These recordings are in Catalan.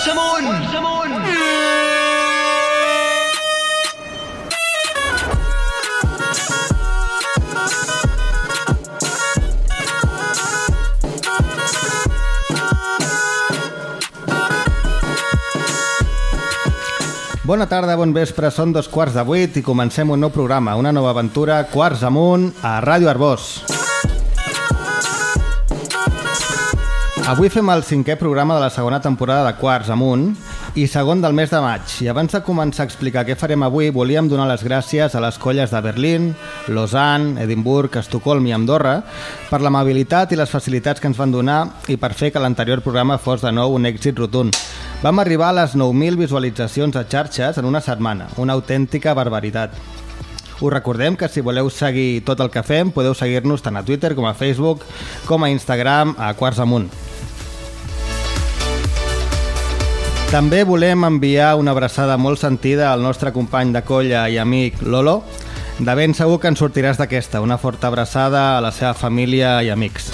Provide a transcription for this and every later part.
Força amunt! Força amunt! Bona tarda, bon vespre, són dos quarts de vuit i comencem un nou programa, una nova aventura, Quarts amunt, a Ràdio Arbós. Avui fem el cinquè programa de la segona temporada de Quarts amunt i segon del mes de maig. I abans de començar a explicar què farem avui, volíem donar les gràcies a les colles de Berlín, Lausanne, Edimburg, Estocolm i Andorra per l'amabilitat i les facilitats que ens van donar i per fer que l'anterior programa fos de nou un èxit rotund. Vam arribar a les 9.000 visualitzacions a xarxes en una setmana, una autèntica barbaritat. Us recordem que si voleu seguir tot el que fem, podeu seguir-nos tant a Twitter com a Facebook, com a Instagram, a Quarts Amunt. També volem enviar una abraçada molt sentida al nostre company de colla i amic Lolo. De ben segur que en sortiràs d'aquesta. Una forta abraçada a la seva família i amics.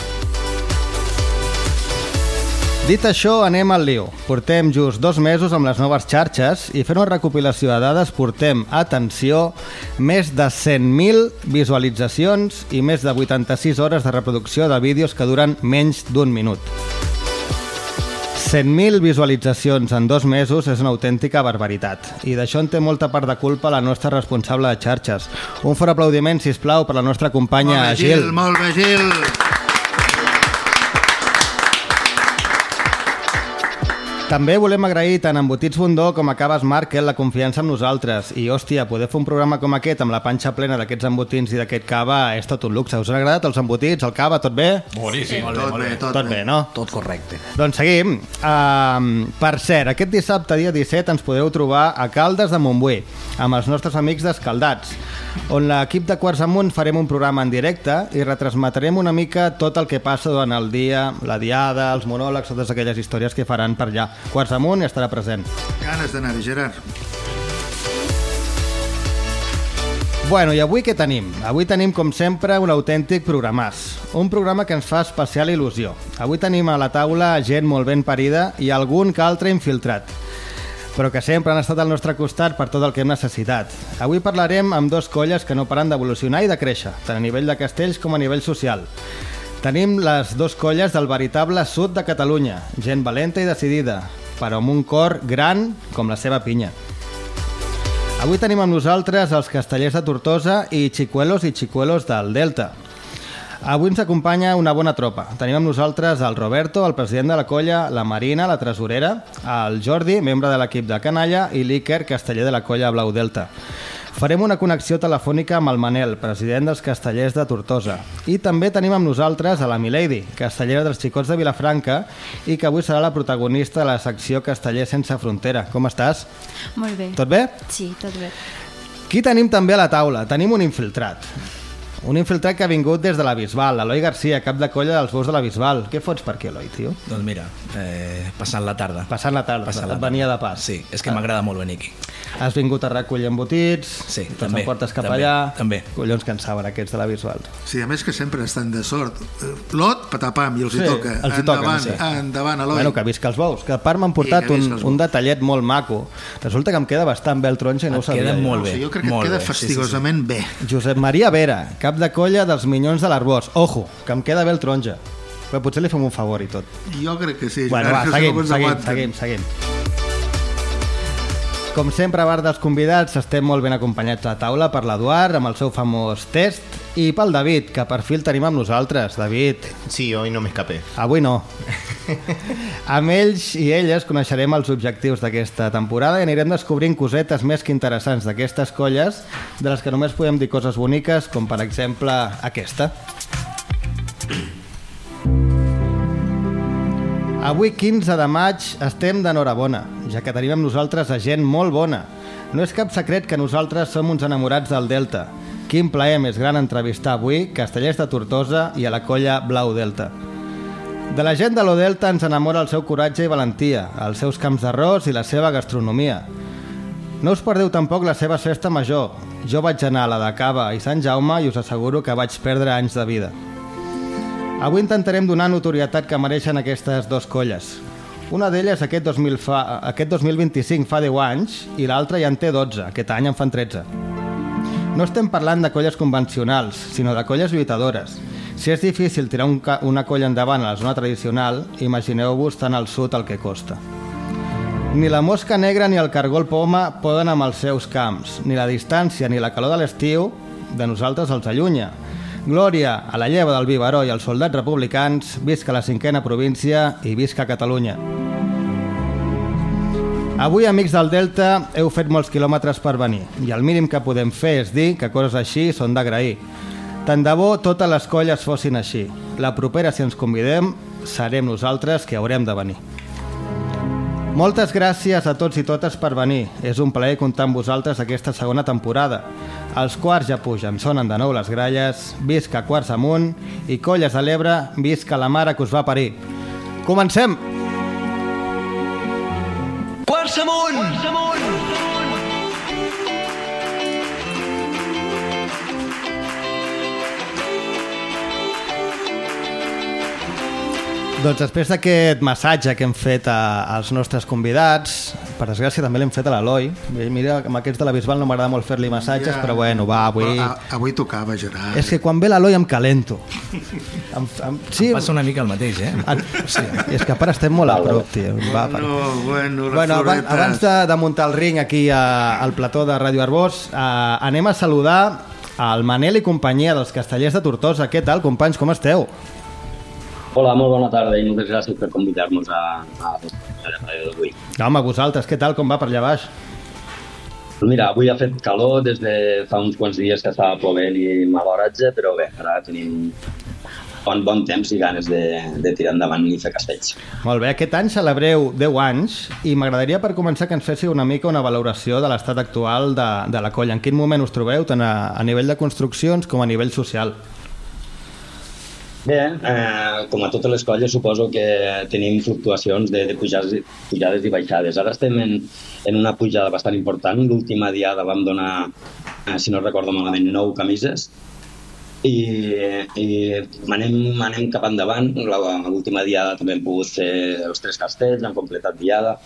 Dit això, anem al lío. Portem just dos mesos amb les noves xarxes i fent una recopilació de dades portem, atenció, més de 100.000 visualitzacions i més de 86 hores de reproducció de vídeos que duren menys d'un minut. 100.000 visualitzacions en dos mesos és una autèntica barbaritat. I d'això en té molta part de culpa la nostra responsable de xarxes. Un fort aplaudiment, si plau per la nostra companya Molt bé, Gil. Gil, molt bé, Gil. També volem agrair tant a Embotits Bundó com a Caves Markel la confiança en nosaltres. I, hòstia, poder fer un programa com aquest amb la panxa plena d'aquests embotins i d'aquest cava és tot un luxe. Us han agradat els embotits, el cava, tot bé? Boníssim. Tot bé, tot, Tot bé, no? Tot correcte. Doncs seguim. Uh, per cert, aquest dissabte, dia 17, ens podreu trobar a Caldes de Montbui, amb els nostres amics d'Escaldats, on l'equip de Quarts Amunt farem un programa en directe i retransmetrem una mica tot el que passa durant el dia, la diada, els monòlegs, totes aquelles històries que faran per allà. Quarts Amunt hi estarà present. Ganes d'anar-hi, Gerard. Bueno, i avui què tenim? Avui tenim, com sempre, un autèntic programàs. Un programa que ens fa especial il·lusió. Avui tenim a la taula gent molt ben parida i algun que altre infiltrat però que sempre han estat al nostre costat per tot el que hem necessitat. Avui parlarem amb dos colles que no paren d'evolucionar i de créixer, tant a nivell de castells com a nivell social. Tenim les dos colles del veritable sud de Catalunya, gent valenta i decidida, però amb un cor gran com la seva pinya. Avui tenim amb nosaltres els castellers de Tortosa i xicuelos i xicuelos del Delta. Avui ens acompanya una bona tropa. Tenim amb nosaltres el Roberto, el president de la colla, la Marina, la tresorera, el Jordi, membre de l'equip de Canalla, i l'Iker, casteller de la colla Blau Delta. Farem una connexió telefònica amb el Manel, president dels castellers de Tortosa. I també tenim amb nosaltres a la Milady, castellera dels xicots de Vilafranca i que avui serà la protagonista de la secció Casteller sense frontera. Com estàs? Molt bé. Tot bé? Sí, tot bé. Qui tenim també a la taula? Tenim un infiltrat. Un infiltrat que ha vingut des de la Bisbal, Eloi Garcia, cap de colla dels bous de la Bisbal. Què fots per aquí, Eloi, tio? Doncs mira, eh, passant la tarda. Passant la tarda, Passant la venia de pas. Sí, és que m'agrada molt venir aquí. Has vingut a recollir embotits, Sí, te'ls també, emportes cap també, allà... també. Collons que en saben aquests de la Bisbal. Sí, a més que sempre estan de sort. Lot, patapam, i els Sí, hi toca. els hi toca, endavant, sí. endavant, Eloi. Bueno, que visca els bous. Que a part m'han portat que un, un detallet molt maco. Resulta que em queda bastant bé el taronja i no ho Et sabia. queda molt o bé. sigui, jo crec que molt et queda bé, sí, sí, sí. fastigosament bé. Josep Maria Vera, cap de colla dels Minyons de l'Arbós. Ojo, que em queda bé el taronja. Però potser li fem un favor i tot. Jo crec que sí. Bueno, va, seguim, seguim, seguim, seguim. Com sempre, a part dels convidats, estem molt ben acompanyats a taula per l'Eduard, amb el seu famós test, i pel David, que per fi el tenim amb nosaltres. David, Sí, hoy no me escapé. avui no. amb ells i elles coneixerem els objectius d'aquesta temporada i anirem descobrint cosetes més que interessants d'aquestes colles, de les que només podem dir coses boniques, com per exemple aquesta. Avui, 15 de maig, estem d'enhorabona, ja que tenim amb nosaltres a gent molt bona. No és cap secret que nosaltres som uns enamorats del Delta. Quin plaer més gran entrevistar avui Castellers de Tortosa i a la colla Blau Delta. De la gent de lo Delta ens enamora el seu coratge i valentia, els seus camps d'arròs i la seva gastronomia. No us perdeu tampoc la seva festa major. Jo vaig anar a la de Cava i Sant Jaume i us asseguro que vaig perdre anys de vida. Avui intentarem donar notorietat que mereixen aquestes dos colles. Una d'elles aquest, 2000 fa, aquest 2025 fa 10 anys i l'altra ja en té 12, aquest any en fan 13. No estem parlant de colles convencionals, sinó de colles lluitadores. Si és difícil tirar un una colla endavant a la zona tradicional, imagineu-vos tan al sud el que costa. Ni la mosca negra ni el cargol poma poden amb els seus camps. Ni la distància ni la calor de l'estiu de nosaltres els allunya. Glòria a la lleva del Vivaró i als soldats republicans, visca la cinquena província i visca Catalunya. Avui, amics del Delta, heu fet molts quilòmetres per venir i el mínim que podem fer és dir que coses així són d'agrair. Tant de bo totes les colles fossin així. La propera, si ens convidem, serem nosaltres que haurem de venir. Moltes gràcies a tots i totes per venir. És un plaer comptar amb vosaltres aquesta segona temporada. Els quarts ja pugen, sonen de nou les gralles, visca quarts amunt i colles de l'Ebre, visca la mare que us va parir. Comencem! Quarts amunt! Quarts amunt! Doncs després d'aquest massatge que hem fet a, als nostres convidats, per desgràcia també l'hem fet a l'Eloi. Mira, amb aquests de la Bisbal no m'agrada molt fer-li massatges, Ja. però bueno, va, avui... Però, a, avui tocava, Gerard. És que quan ve l'Eloi em calento. Em, em, sí, Passa una mica el mateix, eh? en, sí, és que a part estem molt a prop, tio. Va, va. No, bueno, les Bueno, abans, floretes. abans de, de muntar el ring aquí a, al plató de Ràdio Arbós, eh, anem a saludar al Manel i companyia dels castellers de Tortosa. Què tal, companys, com esteu? Hola, molt bona tarda i moltes gràcies per convidar-nos a, a, a la ràdio d'avui. Home, vosaltres, què tal, com va per allà baix? Mira, avui ha fet calor des de fa uns quants dies que estava plovent i mal horatge, però bé, ara tenim bon, bon temps i ganes de, de tirar endavant i fer castells. Molt bé, aquest any celebreu 10 anys i m'agradaria per començar que ens féssiu una mica una valoració de l'estat actual de, de la colla. En quin moment us trobeu, tant a, a nivell de construccions com a nivell social? Bé, eh, com a totes les colles suposo que tenim fluctuacions de, de pujades, pujades i baixades. Ara estem en, en una pujada bastant important. L'última diada vam donar, eh, si no recordo malament, nou camises i, i anem, anem cap endavant. L'última diada també hem pogut fer els tres castells, hem completat diada.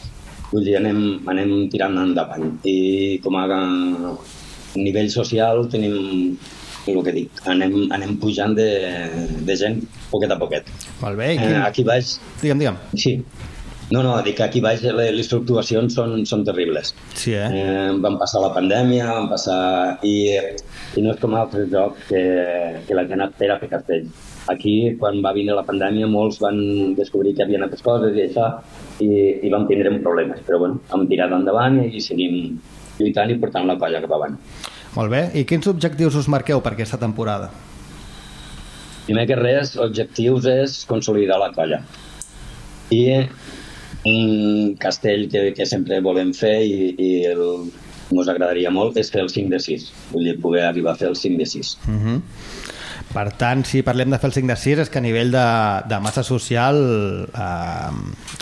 Vull dir, anem, anem tirant endavant. I com a nivell social tenim el que dic, anem, anem pujant de, de gent poquet a poquet. Molt bé, Eh, quin... aquí baix, Digue'm, digue'm. sí. No, no, dic que aquí baix le- les fluctuacions són, són terribles. Sí, eh? Eh, van passar la pandèmia, van passar... I, i no és com altres jocs que, que la gent espera fer castell. Aquí, quan va venir la pandèmia, molts van descobrir que havien altres coses i això, i, i vam tindre problemes. Però bueno, hem tirat endavant i seguim lluitant i portant la colla cap avant. Molt bé, i quins objectius us marqueu per aquesta temporada? Primer que res, objectius és consolidar la colla. I un castell que, que sempre volem fer i, i el, ens agradaria molt és fer el 5 de 6. Vull dir, poder arribar a fer el 5 de 6. Uh -huh. Per tant, si parlem de fer el 5 de 6 és que a nivell de, de massa social eh,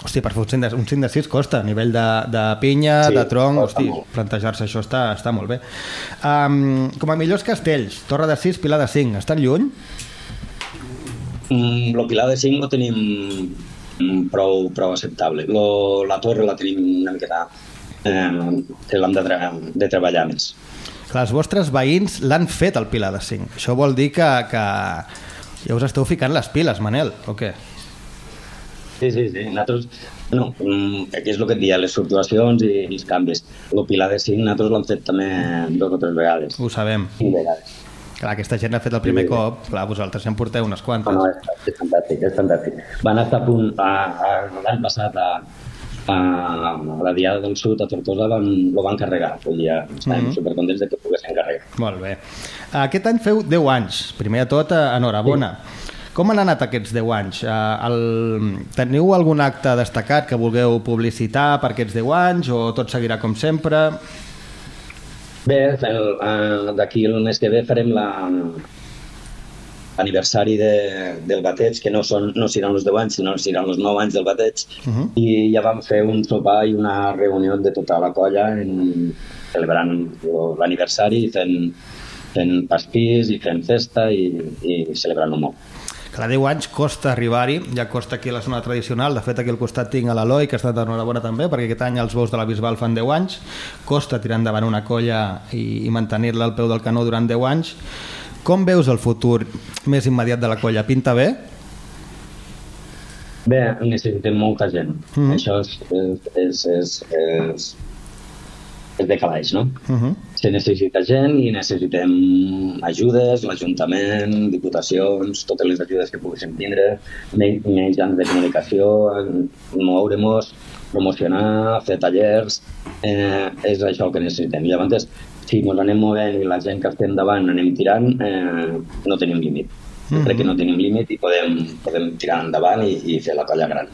hosti, per fer un 5 de, un 5 de 6 costa a nivell de, de pinya, Sí, de tronc hosti, plantejar-se això està, està molt bé um, com a millors castells Torre de 6, Pilar de 5, estan lluny? Mm, lo Pilar de 5 lo tenim mm, prou, prou acceptable. Lo, la torre la tenim una miqueta eh, l'hem de, de treballar més. Clar, els vostres veïns l'han fet el Pilar de 5 això vol dir que, que ja us esteu ficant les piles, Manel, o què? Sí, sí, sí. Nosaltres, no, mm, aquí és el que et dia, les fluctuacions i, els canvis. Lo Pilar de 5 nosaltres l'hem fet també dos o tres vegades. Ho sabem. Cinc vegades. Clar, aquesta gent ha fet el primer Sí. cop, clar, vosaltres ja en porteu unes quantes. No, no, és, és fantàstic, és fantàstic. Van estar a punt, l'any passat, a, a, la Diada del Sud, a Tortosa, van, lo van carregar. Dir, estàvem Mhm. supercontents de que poguessin carregar. Molt bé. Aquest any feu 10 anys. Primer de tot, eh, enhorabona. Com han anat aquests 10 anys? Eh, El... Teniu algun acte destacat que vulgueu publicitar per aquests 10 anys o tot seguirà com sempre? Bé, eh, d'aquí el mes que ve farem la aniversari de, del bateig, que no, són, no seran els 10 anys, sinó seran els 9 anys del bateig, Uh -huh. i ja vam fer un sopar i una reunió de tota la colla en, celebrant l'aniversari i fent, fent pastís i fent festa i, i celebrant-ho molt. Cada 10 anys costa arribar-hi, ja costa aquí a la zona tradicional, de fet aquí al costat tinc a l'Eloi, que ha estat enhorabona també, perquè aquest any els bous de la Bisbal fan 10 anys, costa tirar endavant una colla i, i mantenir-la al peu del canó durant 10 anys. Com veus el futur més immediat de la colla? Pinta bé? Bé, necessitem molta gent. Mm. Això és, és, és, és, és, de calaix, no? Uh -huh. Se necessita gent i necessitem ajudes, l'Ajuntament, diputacions, totes les ajudes que poguéssim tindre, mitjans de comunicació, moure-nos, promocionar, fer tallers, eh, és això el que necessitem. I llavors, si ens anem movent i la gent que estem davant anem tirant, eh, no tenim límit. Jo crec que no tenim límit i podem, podem tirar endavant i, i fer la colla gran.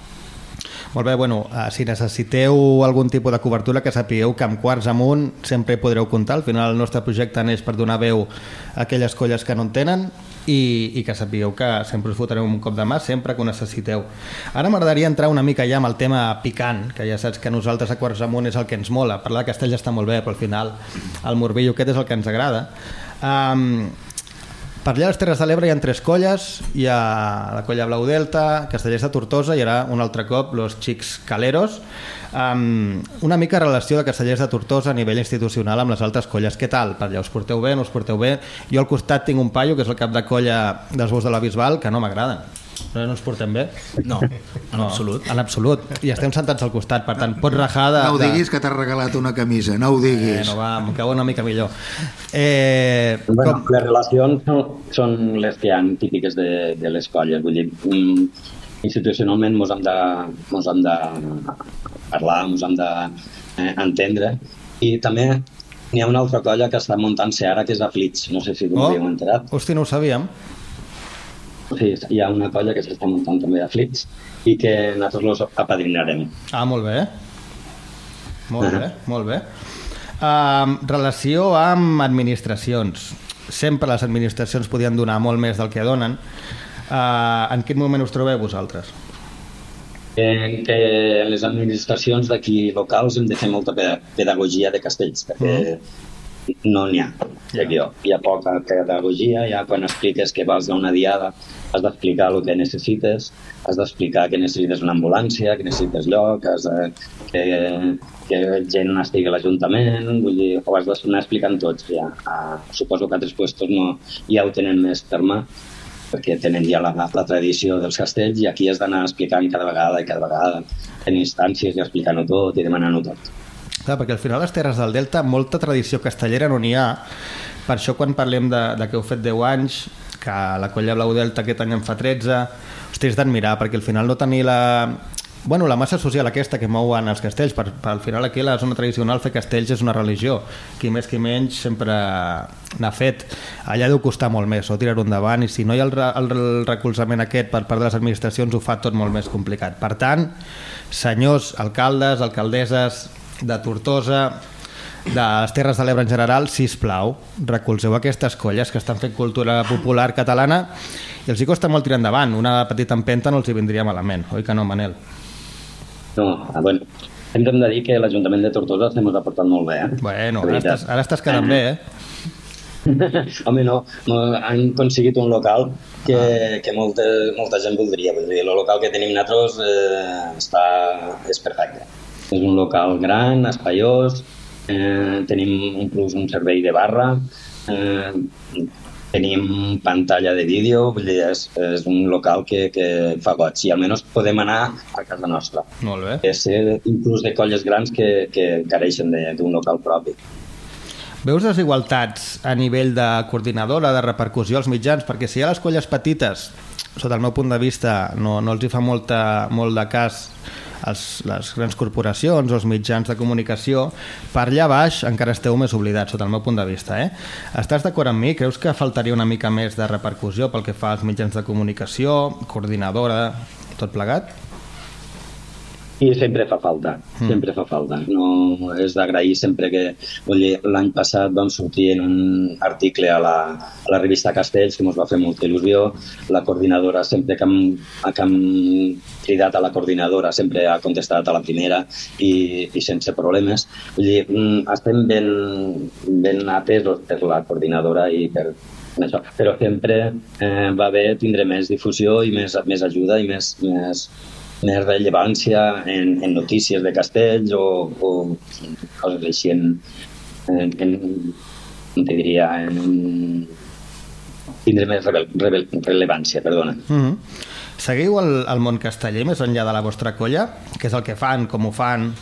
Molt bé, bueno, uh, si necessiteu algun tipus de cobertura, que sapigueu que amb quarts amunt sempre podreu comptar. Al final el nostre projecte neix per donar veu a aquelles colles que no en tenen i, i que sapigueu que sempre us fotreu un cop de mà sempre que ho necessiteu. Ara m'agradaria entrar una mica ja amb el tema picant, que ja saps que nosaltres a quarts amunt és el que ens mola. Parlar de Castell està molt bé, però al final el morbillo aquest és el que ens agrada. Um, per allà a les Terres de l'Ebre hi ha tres colles, hi ha la colla Blau Delta, Castellers de Tortosa i ara un altre cop los Xics Caleros. Um, una mica relació de Castellers de Tortosa a nivell institucional amb les altres colles. Què tal? Per allà us porteu bé, no us porteu bé? Jo al costat tinc un paio, que és el cap de colla dels bous de la Bisbal, que no m'agraden. No, no ens portem bé? No, en No, absolut. En absolut. I estem sentats al costat, per tant, pots rajar de... No ho de- diguis que t'has regalat una camisa, no ho Eh, diguis. no va, em cau una mica millor. Eh, Bueno, com... les relacions són, són les que hi ha típiques de, de les colles. Vull dir, institucionalment mos hem de, mos hem de parlar, mos hem de eh, entendre. I també n'hi ha una altra colla que està muntant-se ara, que és Aflits. No sé si Oh, havíeu enterat. hosti, no ho sabíem. Sí, hi ha una colla que s'està muntant també Aflits i que nosaltres los apadrinarem. Ah, molt bé. Molt bé, molt bé. Um, relació amb administracions. Sempre les administracions podien donar molt més del que donen. Uh, en quin moment us trobeu vosaltres? en que les administracions d'aquí locals hem de fer molta pe- pedagogia de castells, perquè no n'hi ha, crec jo. Hi ha poca pedagogia, ja quan expliques que vas a una diada has d'explicar el que necessites, has d'explicar que necessites una ambulància, que necessites lloc, has de, que, que gent estigui a l'Ajuntament, vull dir, ho has d'anar explicant tots ja. Uh, suposo que altres puestos no, ja ho tenen més per mà, perquè tenen ja la, la tradició dels castells i aquí has d'anar explicant cada vegada i cada vegada en instàncies i explicant-ho tot i demanant-ho tot. Clar, perquè al final les Terres del Delta molta tradició castellera no n'hi ha. Per això quan parlem de, de que heu fet 10 anys, que la colla Blau Delta aquest any en fa 13, hosti, és d'admirar, perquè al final no tenir la... Bueno, la massa social aquesta que mouen els castells, per, per al final aquí la zona tradicional fer castells és una religió. Qui més qui menys sempre n'ha fet. Allà deu costar molt més, o tirar-ho endavant, i si no hi ha el, re- el recolzament aquest per part de les administracions ho fa tot molt més complicat. Per tant, senyors alcaldes, alcaldesses de Tortosa, de les Terres de l'Ebre en general, si plau, recolzeu aquestes colles que estan fent cultura popular catalana i els hi costa molt tirar endavant. Una petita empenta no els hi vindria malament, oi que no, Manel? No, ah, bueno, hem de dir que l'Ajuntament de Tortosa s'hem aportat molt bé, eh? Bueno, ara estàs, ara estàs quedant bé, eh? Home, no, no, han aconseguit un local que, ah. que molta, molta gent voldria. Vull dir, el local que tenim nosaltres eh, està, és perfecte. És un local gran, espaiós, eh, tenim inclús un servei de barra, eh, tenim pantalla de vídeo, vull dir, és, és un local que, que fa goig i almenys podem anar a casa nostra. Molt bé. És eh, inclús de colles grans que, que careixen de- d'un local propi. Veus desigualtats a nivell de coordinadora, de repercussió als mitjans? Perquè si hi ha les colles petites, sota el meu punt de vista, no, no els hi fa molta, molt de cas els, les grans corporacions o els mitjans de comunicació, per allà baix encara esteu més oblidats, sota el meu punt de vista. Eh? Estàs d'acord amb mi? Creus que faltaria una mica més de repercussió pel que fa als mitjans de comunicació, coordinadora, tot plegat? I sempre fa falta, Mm. sempre fa falta. No és d'agrair sempre que... L'any passat vam sortir en un article a la, a la revista Castells que ens va fer molta il·lusió. La coordinadora, sempre que hem, que hem cridat a la coordinadora, sempre ha contestat a la primera i, i sense problemes. Vull dir, mm, estem ben, ben atesos per la coordinadora i per, això. Però sempre eh, va bé tindre més difusió i més, més ajuda i més, més, més rellevància en, en notícies de castells o, o coses així en, en, en te diria, en tindre més rele, rele, rellevància, perdona. Mm -hmm. Seguiu el, el món casteller més enllà de la vostra colla? Què és el que fan, com ho fan?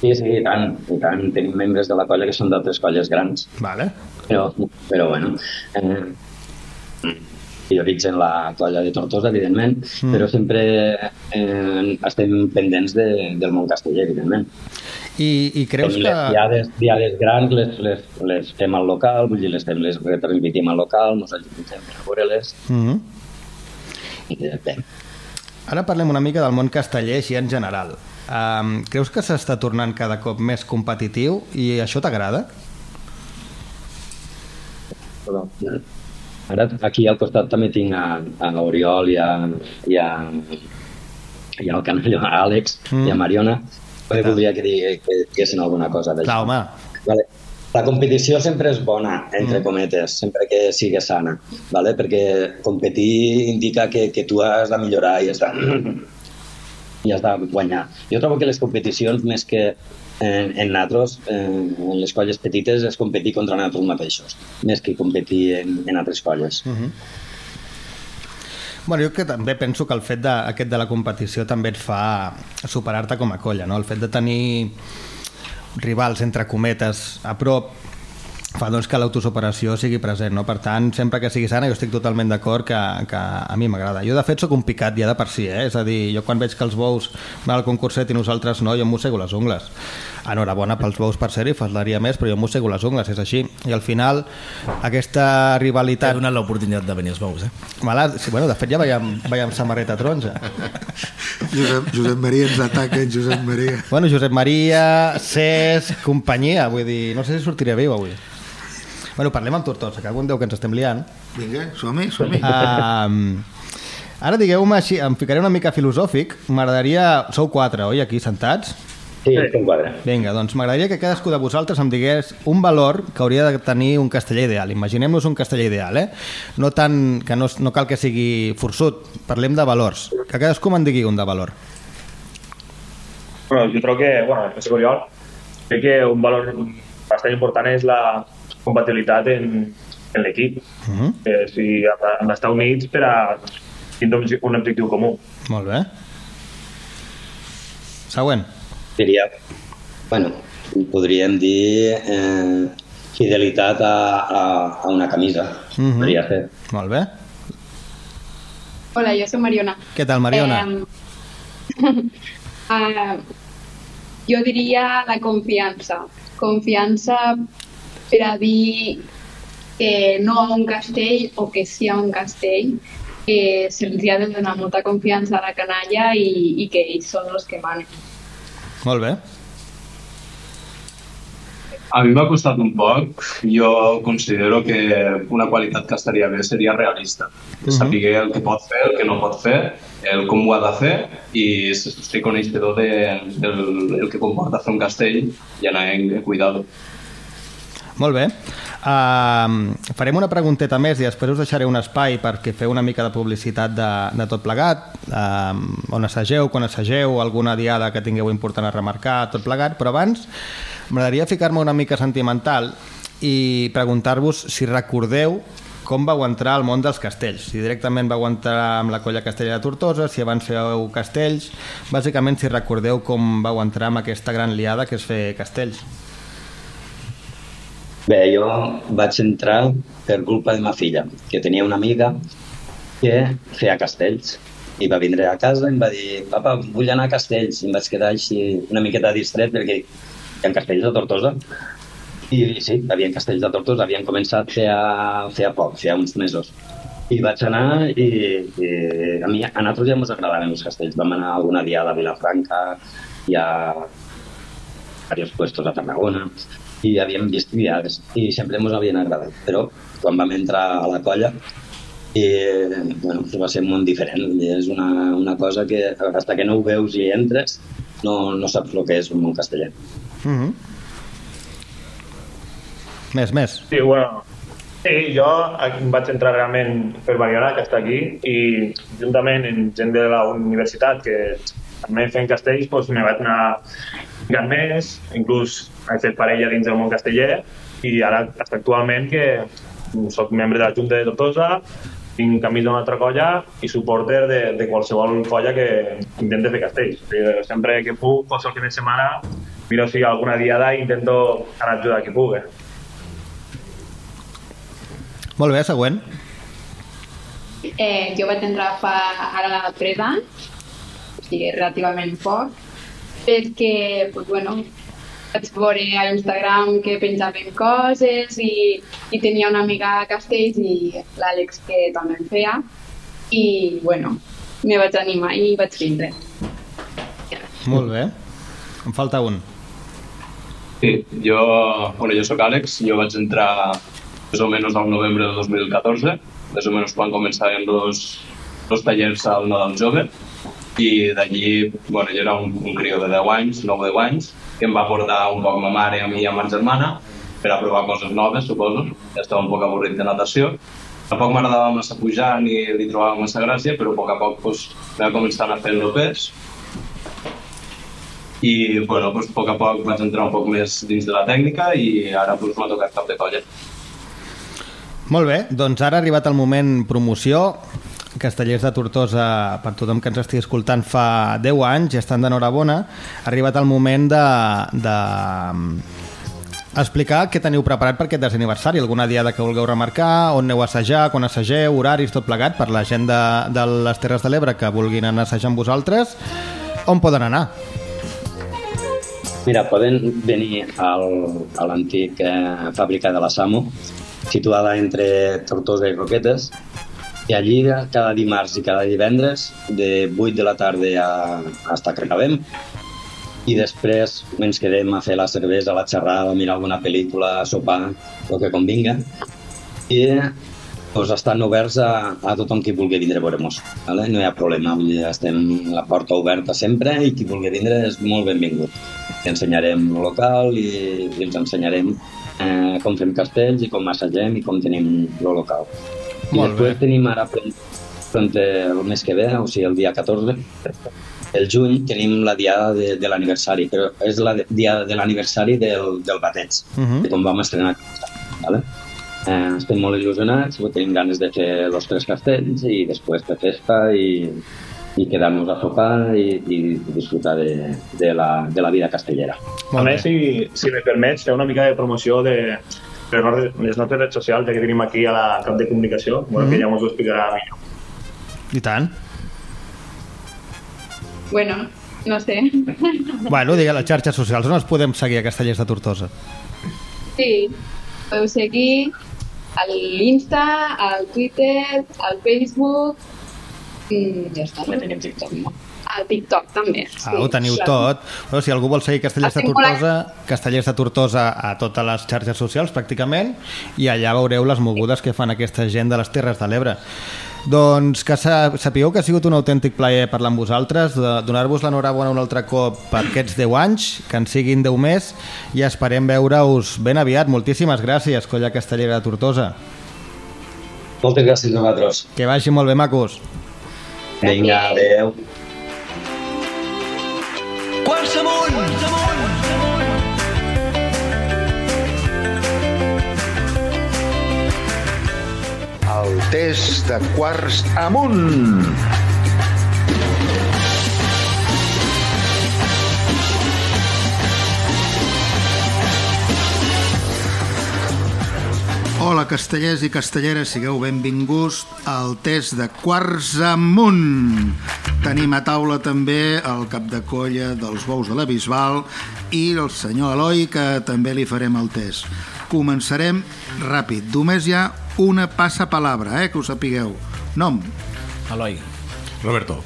Sí, sí, i tant, i tant. Tenim membres de la colla que són d'altres colles grans. Vale. Però, però bueno, eh, prioritzen la colla de Tortosa, evidentment, mm. però sempre eh, estem pendents de, del món casteller, evidentment. I, i creus Tenim que... les diades, diades grans les, les, les fem al local, vull dir, les, fem, les retransmitim al local, nos ajuntem a veure-les. Mm -hmm. I Ara parlem una mica del món casteller així en general. Um, creus que s'està tornant cada cop més competitiu i això t'agrada? Perdó. Ara aquí al costat també tinc a, a Oriol i a, i a, i al Canalló, a Àlex Mm. mm. i a Mariona. També voldria que, digui, que diguessin alguna cosa d'això. Clar, home. Vale. La competició sempre és bona, entre Mm. mm. cometes, sempre que sigui sana, vale? perquè competir indica que, que tu has de millorar i has de, i has de guanyar. Jo trobo que les competicions, més que en, en nosaltres, en, en les colles petites, és competir contra nosaltres mateixos, més que competir en, en altres colles. Mm. Bueno, jo que també penso que el fet de, aquest de la competició també et fa superar-te com a colla, no? El fet de tenir rivals, entre cometes, a prop, fa doncs, que l'autosuperació sigui present, no? Per tant, sempre que sigui sana, jo estic totalment d'acord que, que a mi m'agrada. Jo, de fet, sóc un picat ja de per si, eh? És a dir, jo quan veig que els bous van al concurset i nosaltres no, jo mossego les ungles. Enhorabona pels bous per ser-hi, faltaria més, però jo mossego les ungles, és així. I al final, aquesta rivalitat... donat l'oportunitat de venir als bous, eh? Malà, sí, bueno, de fet ja veiem, veiem samarreta taronja. Josep, Josep Maria ens ataca, Josep Maria. Bueno, Josep Maria, Cesc, companyia, vull dir, no sé si sortiré viu avui. Bueno, parlem amb Tortosa, que algun Déu que ens estem liant. Vinga, som-hi, som-hi. Um, ara digueu-me així, em ficaré una mica filosòfic, m'agradaria... Sou quatre, oi, aquí sentats? Sí, estem quadre. Vinga, doncs m'agradaria que cadascú de vosaltres em digués un valor que hauria de tenir un casteller ideal. Imaginem-nos un casteller ideal, eh? No, tant, que no, no cal que sigui forçut, parlem de valors. Que cadascú me'n digui un de valor. Bueno, jo trobo que, bueno, en especial Oriol, crec que un valor bastant important és la compatibilitat en, en l'equip. Uh -huh. Eh, si han d'estar units per a tindre un obje- un objectiu comú. Molt bé. Següent. Diria, bueno, podríem dir eh, fidelitat a, a, a una camisa. Mhm. Podria ser. Molt bé. Hola, yo soy Mariona. Què tal, Mariona? Em, ah, jo diria la confiança. Confiança per a dir que no a un castell o que sí a un castell, que se'ls ha de donar molta confiança a la canalla i, i que ells són els que manen. Molt bé. A mi m'ha costat un poc. Jo considero que una qualitat que estaria bé seria realista. Que Mhm. Saber el que pot fer, el que no pot fer, el com ho ha de fer i ser coneixedor de, del el que comporta fer un castell i anar en cuidado. Molt bé. Uh, farem una pregunteta més i després us deixaré un espai perquè feu una mica de publicitat de, de tot plegat, uh, on assageu, quan assageu, alguna diada que tingueu important a remarcar, tot plegat, però abans m'agradaria ficar-me una mica sentimental i preguntar-vos si recordeu com vau entrar al món dels castells. Si directament vau entrar amb la colla castellera de Tortosa, si abans fèieu castells, bàsicament si recordeu com vau entrar amb aquesta gran liada que és fer castells. Bé, jo vaig entrar per culpa de ma filla, que tenia una amiga que feia castells. I va vindre a casa i em va dir papa, vull anar a castells. I em vaig quedar així una miqueta distret perquè hi ha castells de Tortosa. I sí, hi havia castells de Tortosa, havien començat feia, feia poc, feia uns mesos. I vaig anar i, i a, mi, a nosaltres ja ens agradaven els castells. Vam anar alguna diada a Vilafranca i a diversos puestos a Tarragona i havíem vist diades i sempre ens havien agradat. Però quan vam entrar a la colla i, bueno, va ser món diferent. I és una, una cosa que, hasta que no ho veus i entres, no, no saps el que és un món casteller. Mm -hmm. Més, més. Sí, bueno, Sí, jo vaig entrar realment per Mariona, que està aquí, i juntament amb gent de la universitat que també fent castells, doncs me vaig anar ficant més, inclús he fet parella dins del món casteller, i ara, actualment, que sóc membre de la Junta de Tortosa, tinc camí d'una altra colla i suporter de, de qualsevol colla que intente fer castells. O sigui, Sempre que puc, qualsevol fin de setmana, miro si hi ha alguna diada i intento anar a ajudar qui pugui. Molt bé, següent. Eh, jo vaig entrar fa ara 3 anys, o sigui, relativament poc, perquè, pues, bueno, vaig veure a Instagram que penjaven coses i, i tenia una amiga a Castells i l'Àlex que també en feia i, bueno, me vaig animar i vaig vindre. Molt bé. Em falta un. Sí, jo, bueno, jo sóc Àlex, jo vaig entrar més o menys al novembre del 2014, més o menys quan començaven els, els tallers al Nadal Jove, i d'allí, bueno, jo era un, un crió de 10 anys, 9-10 anys, que em va portar un poc ma mare, a mi i a ma germana, per a provar coses noves, suposo. Ja estava un poc avorrit de natació. Tampoc m'agradava massa pujar ni li trobava massa gràcia, però a poc a poc pues, vam començar a fer el pes. I, bueno, pues, a poc a poc vaig entrar un poc més dins de la tècnica i ara pues, m'ha tocat cap de colla. Molt bé, doncs ara ha arribat el moment promoció. Castellers de Tortosa, per tothom que ens estigui escoltant, fa 10 anys, ja estan d'enhorabona. Ha arribat el moment de, de explicar què teniu preparat per aquest desaniversari, alguna diada que vulgueu remarcar, on aneu a assajar, quan assageu, horaris, tot plegat, per la gent de, de les Terres de l'Ebre que vulguin anar a assajar amb vosaltres, on poden anar? Mira, poden venir al, a l'antic eh, fàbrica de la Samo, situada entre Tortosa i Roquetes, i allí cada dimarts i cada divendres de 8 de la tarda a, hasta que acabem i després ens quedem a fer la cervesa, la xerrada, mirar alguna pel·lícula, sopar, el que convinga. I pues, estan oberts a, a tothom qui vulgui vindre a veure-nos. Vale? No hi ha problema, estem la porta oberta sempre i qui vulgui vindre és molt benvingut. Ens ensenyarem el local i, i ens ensenyarem eh, com fem castells i com assagem i com tenim el local. I Molt després bé. tenim ara pront el mes que ve, o sigui el dia 14, el juny tenim la diada de, de l'aniversari, però és la de- diada de l'aniversari del, del bateig, Mhm. de com vam estrenar. Vale? Eh, estem molt il·lusionats, tenim ganes de fer els tres castells i després fer festa i, i quedar-nos a sopar i, i disfrutar de, de, la, de la vida castellera. A més, si, si me permets, fer una mica de promoció de les les nostres redes socials, ja que tenim aquí a la cap de comunicació, bueno, que ja ens ho explicarà millor. I tant. Bueno, no sé. Bueno, digue les xarxes socials, on els podem seguir a Castellers de Tortosa? Sí, podeu seguir a l'Insta, al Twitter, al Facebook... Mm, ja està, no tenim TikTok, no? Al TikTok també. Ah, ho teniu tot. Bueno, si algú vol seguir Castellers de Tortosa, Castellers de Tortosa a totes les xarxes socials, pràcticament, i allà veureu les mogudes que fan aquesta gent de les Terres de l'Ebre. Doncs que sa- sapigueu que ha sigut un autèntic plaer parlar amb vosaltres, de donar-vos l'enhorabona un altre cop per aquests 10 anys, que en siguin 10 més, i esperem veure-us ben aviat. Moltíssimes gràcies, Colla Castellera de Tortosa. Moltes gràcies a vosaltres. Que vagi molt bé, macos. Vinga, adeu. Quarts amunt! El test de quarts amunt. Hola, castellers i castelleres, sigueu benvinguts al test de Quarts Amunt. Tenim a taula també el cap de colla dels bous de la Bisbal i el senyor Eloi, que també li farem el test. Començarem ràpid. Només hi ha una passapalabra, eh, que ho sapigueu. Nom, Eloi. Roberto.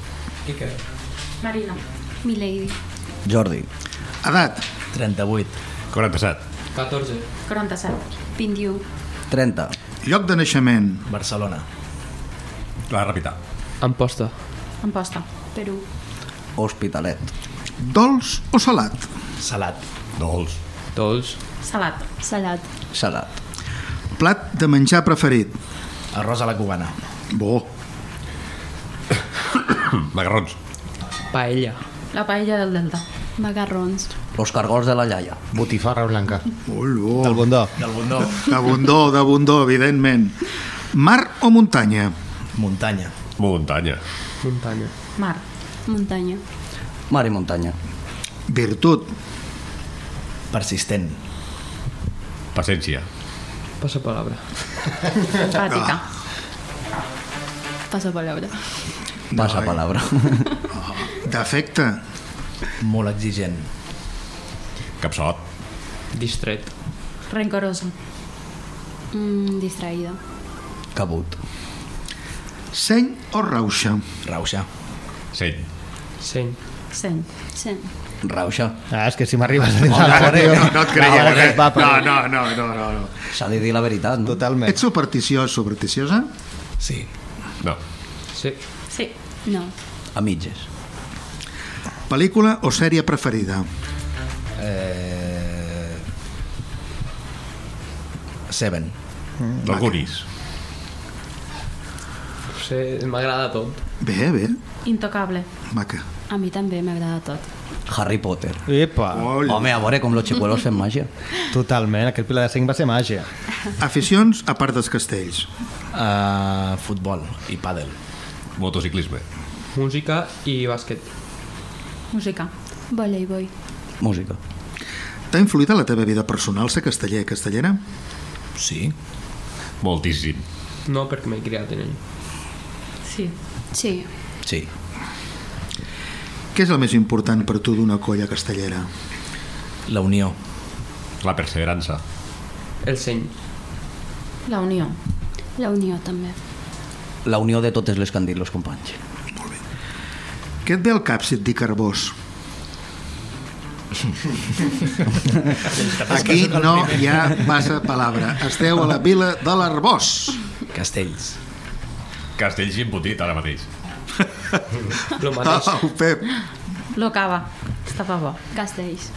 Marina. Milady. Jordi. edat, 38. 47. 14. 47. 21. 30. lloc de naixement, Barcelona. La repita. Amposta. Amposta. Perú. Hospitalet. dolç o salat, Salat. Dolç. Dolç. Salat. Salat. Salat. Plat de menjar preferit. Arròs a la cubana. Bo. Macarrons. Paella. La paella del Delta. Macarrons. Los cargols de la iaia. Botifarra blanca. Molt bo. Del bundó. Del bundó. De bundó, de bundó, evidentment. Mar o muntanya? Muntanya. Muntanya. Muntanya. Mar. Muntanya. Mar i muntanya. Virtut. Persistent. Paciència. Passa palabra. Empàtica. Passa palabra. Passa palabra. Defecte. Molt exigent. Capsot. Distret. Rencorosa. Mm, distraïda. Cabut. Seny o rauxa? Rauxa. Seny. Seny. Seny. Seny. Rauxa. Ah, és que si m'arribes a dir No, la no, no, no et creia, eh? No, no, no, no, no, no. S'ha de dir la veritat, no? Totalment. Ets supersticiós, supersticiosa? Sí. No. Sí. Sí. No. A mitges. Pel·lícula o sèrie preferida? Eh... Seven. Dels Goonies. No sé, m'agrada tot. Bé, bé, Intocable. maca. A mi també m'agrada tot. Harry Potter. Epa. Olla. Home, a veure com los xicuelos fem màgia. Totalment, aquest pilar de 5 va ser màgia. Aficions a part dels castells. Uh, futbol i pàdel. Motociclisme. Música i bàsquet. Música. Voleibol. Música. T'ha influït a la teva vida personal ser casteller, castellera? Sí. Moltíssim. No perquè m'he criat en ell. Sí. Sí. Sí. Què és el més important per tu d'una colla castellera? La unió. La perseverança. El seny. La unió. La unió també. La unió de totes les que han dit els companys. Què et ve al cap si et dic Arbós? Aquí no hi ha massa palabra. Esteu a la vila de l'Arbós. Castells. Castells i embotit, ara mateix. Lo mateix. Au, Pep. Lo cava. Estava bo. Castells.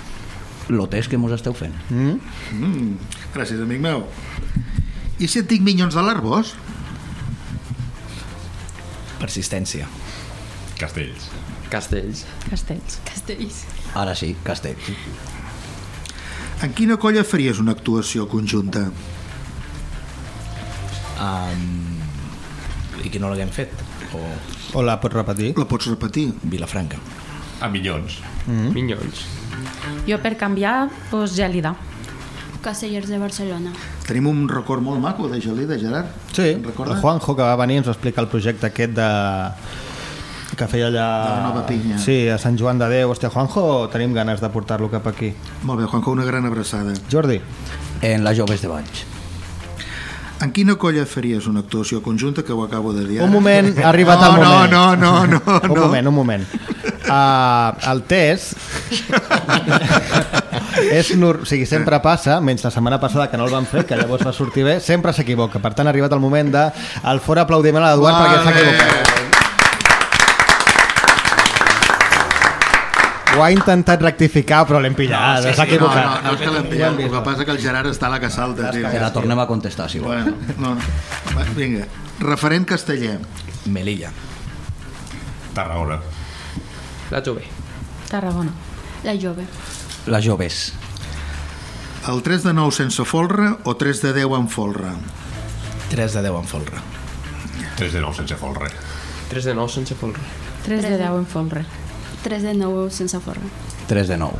Lo test que mos esteu fent. Mm? Mm, gràcies, amic meu. I si et dic Minyons de l'Arbós? Persistència. Castells. Castells. Castells. Castells. Ara sí, castells. En quina colla faries una actuació conjunta? Um, I que no l'haguem fet? O O la pots repetir? La pots repetir? Vilafranca. A Minyons. Mm. Minyons. Jo per canviar, doncs gèlida. Castellers de Barcelona. Tenim un record molt maco de Gelida, Gerard. Sí, el Juanjo que va venir ens va explicar el projecte aquest de que feia allà... De la Nova Pinya. Sí, a Sant Joan de Déu. Hòstia, Juanjo, tenim ganes de portar-lo cap aquí. Molt bé, Juanjo, una gran abraçada. Jordi. En les joves de Valls. En quina colla faries una actuació conjunta que ho acabo de dir? Un moment, ha arribat no, el moment. No, no, no, no. Un no. moment, un moment. Uh, el test és nur... o sigui, sempre passa, menys la setmana passada que no el van fer, que llavors va sortir bé, sempre s'equivoca. Per tant, ha arribat el moment de el fort aplaudiment a l'Eduard perquè s'ha Vale. equivocat. Ho ha intentat rectificar, però l'hem pillat, sí, s'ha sí, equivocat. No, no, no és que l'hem pillat, el que passa que el Gerard està a la que salta. tio. Que la tornem a contestar, si vol. Bueno, no, no. Va, vinga, referent casteller. Melilla. Tarragona. La jove. Tarragona. La jove. Les joves. El 3 de 9 sense folre o 3 de 10 amb folre? 3 de 10 en folre. 3 de 9 sense folre. 3 de 9 sense folre. 3 de 10 en folre. 3 de 9 sense forra. 3 de 9.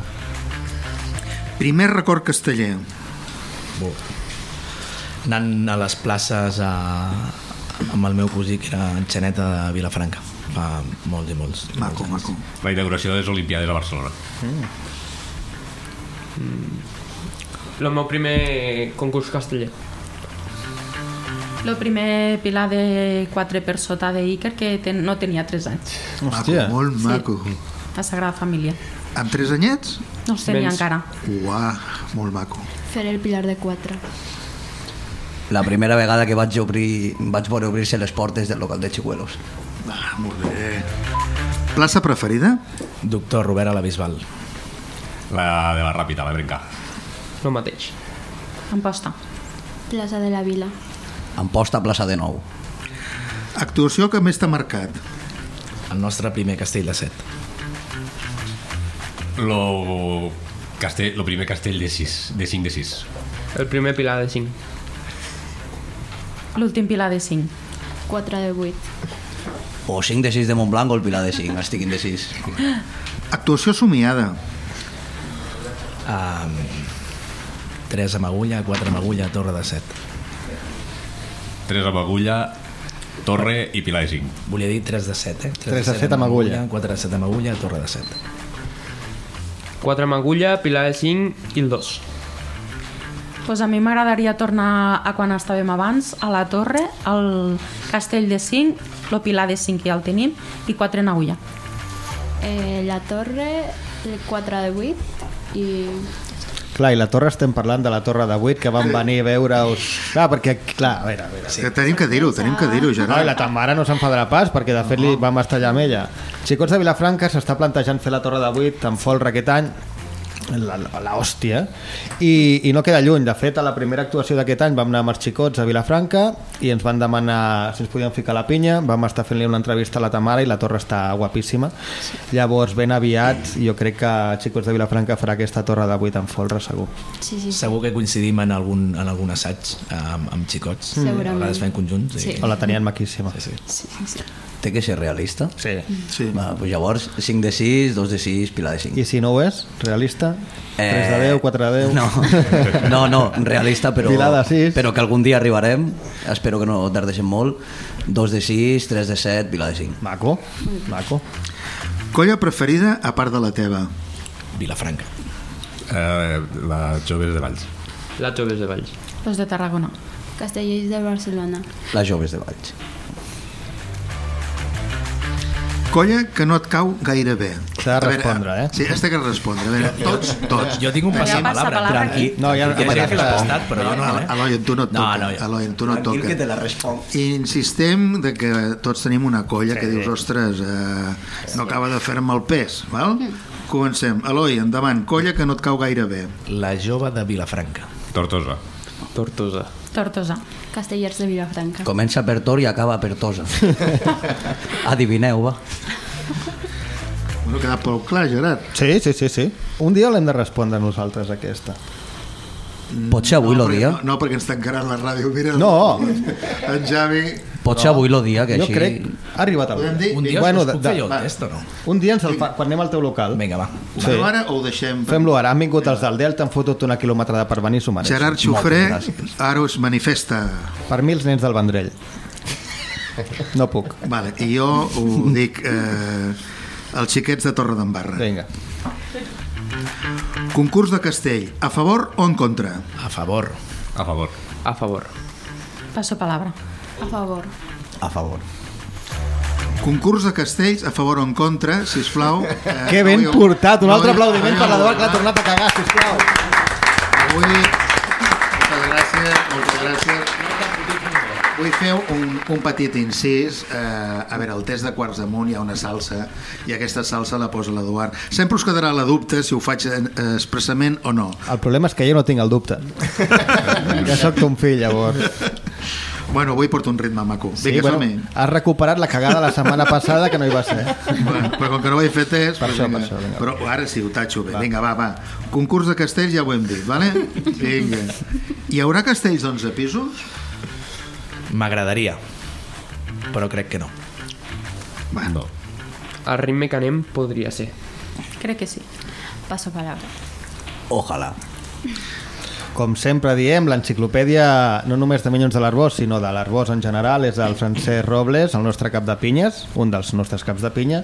Primer record casteller. Bo. Anant a les places a... amb el meu cosí, que era en Xaneta de Vilafranca, fa molts i molts. Maco, molts maco. La inauguració de les Olimpiades a Barcelona. El meu primer concurs casteller. El primer pilar de 4 per sota de Iker que ten, no tenia 3 anys. Hòstia. Maco, molt Sí. La Sagrada Família. Amb 3 anyets? No els tenia Menys. encara. Uà, molt maco. Fer el pilar de 4. La primera vegada que vaig obrir, vaig veure obrir-se les portes del local de Chicuelos. Ah, molt bé. Plaça preferida? Doctor Robert a la Bisbal. La de la Ràpita, la Brenca. El mateix. Amposta. Plaça de la Vila. Amposta plaça de Nou. Actuació que més t'ha marcat. El nostre primer castell de set. Lo, castell, lo primer castell de 6, de 5 de 6. El primer pilar de 5. L'últim pilar de 5. 4 de 8. O 5 de 6 de Montblanc o el Pilar de 5, estic indecís. Actuació somiada. Um, 3 amb agulla, 4 amb agulla, torre de 7. 3 amb agulla, torre i pilar de 5. Volia dir 3 de 7, eh? Tres de set amb agulla. 4 de 7 amb agulla, torre de 7. 4 amb agulla, pilar de 5 i el 2. Pues a mi m'agradaria tornar a quan estàvem abans, a la torre, al castell de 5, el pilar de 5 ja el tenim, i 4 en agulla. Eh, la torre, el 4 de 8 i Clar, i la torre estem parlant de la torre de 8 que van venir a veure-us... Clar, perquè, clar, a veure, a veure. Sí. Que tenim que dir-ho, tenim que dir-ho, No, i Gerard. la Tamara no s'enfadarà pas, perquè de fet li vam estar allà amb ella. Xicots de Vilafranca s'està plantejant fer la Torre de 8 amb folre aquest any, la, la, hòstia, i, i no queda lluny. De fet, a la primera actuació d'aquest any vam anar amb els xicots a Vilafranca i ens van demanar si ens podíem ficar a la pinya, vam estar fent-li una entrevista a la Tamara i la torre està guapíssima. Llavors, ben aviat, jo crec que Xicots de Vilafranca farà aquesta torre de 8 amb folre, segur. Sí, sí. Segur que coincidim en algun, en algun assaig eh, amb, amb xicots. Segurament. A vegades fem conjunts. Sí. O la tenien maquíssima. Sí, sí. Sí, sí, sí. Té que ser realista? Sí. sí. Va, pues llavors 5 de 6, 2 de 6, pilar de 5. I si no ho és, realista? 3 de 10, 4 de 10? No, no, no realista, però, però que algun dia arribarem. Espero que no tardeixen molt. 2 de 6, 3 de 7, pilar de 5. Maco, maco. Colla preferida a part de la teva. Vilafranca. Eh, la Joves de Valls. La Joves de Valls. Los de Tarragona. Castellers de Barcelona. Les joves de Valls. Colla que no et cau gaire bé. S'ha de A veure, respondre, eh? Sí, has de respondre. A veure, tots, tots. Jo tinc un Ja passapalabra. passa palabra Tranquil. No, ja- està. l'has tastat, però jo no, eh? Eloi, en tu no et No, toca. no. Eloi, en tu no et Tranquil, toca. que te la responc. Insistem de que tots tenim una colla que dius, ostres, eh, no acaba de fer-me el pes, val? Comencem. Eloi, endavant. Colla que no et cau gaire bé. La jove de Vilafranca. Tortosa. Tortosa. Tortosa. Castellers de Vilafranca. Comença per Tor i acaba per Tosa. Adivineu, va. No ha quedat prou clar, Gerard. Sí, sí, sí, sí. Un dia l'hem de respondre nosaltres, aquesta. Pot ser avui no, perquè- dia? No, no, perquè ens tancaran la ràdio. Mira, No. En Javi... Pot ser avui lo dia, que Jo així... crec... Ha arribat el dia. dir? Un dia Bueno, us puc de- fer jo el test o no? Un dia ens el fa... Quan anem al teu local... Vinga, va. Ho Sí. fem ara o ho deixem? Fem-lo ara. Han vingut els del Delta, han fotut una quilòmetre per venir, s'ho mereixen. Gerard Xufré, ara us manifesta. Per mi els nens del Vendrell. No puc. Vale, I jo ho dic... Eh, els xiquets de Torre d'Embarra. Vinga. Concurs de castell. A favor o en contra? A favor. A favor. A favor. Passo palabra. A favor. A favor. Concurs de castells a favor o en contra, sisplau. Eh, Que ben avui- portat. Un altre avui- aplaudiment avui- per l'Eduard, que l'ha tornat a cagar, sisplau. Avui... Moltes gràcies, moltes gràcies. Vull fer un, un petit incís. Eh, a veure, al test de quarts damunt hi ha una salsa i aquesta salsa la posa l'Eduard. Sempre us quedarà la dubte si ho faig eh, expressament o no. El problema és que jo no tinc el dubte. ja sóc ton fill, llavors. Bueno, avui porto un ritme maco. Vinga, bueno, som-hi. has recuperat la cagada la setmana passada que no hi va ser. Bueno, però com que no ho he fet test... Per doncs això, vinga. per això, vinga. Però ara sí, ho tatxo bé. Vinga, va, va. Concurs de castells ja ho hem dit, vale? Vinga. Hi haurà castells d'11 pisos? M'agradaria. Però crec que no. Va. No. Al ritme que anem podria ser. Crec que sí. Passo palabra. Ojalà. Com sempre diem, l'enciclopèdia no només de Minyons de l'Arbós, sinó de l'Arbós en general, és el Francesc Robles, el nostre cap de pinyes, un dels nostres caps de pinya,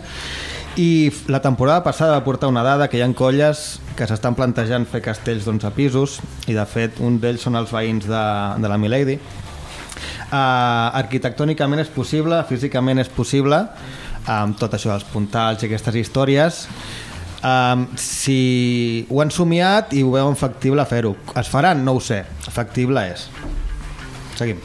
i la temporada passada va portar una dada que hi ha colles que s'estan plantejant fer castells d'11 pisos, i de fet un d'ells són els veïns de, de la Milady. Uh, arquitectònicament és possible, físicament és possible, amb tot això dels puntals i aquestes històries, Um, si ho han somiat i ho veuen factible fer-ho. Es faran? No ho sé. Factible és. Seguim.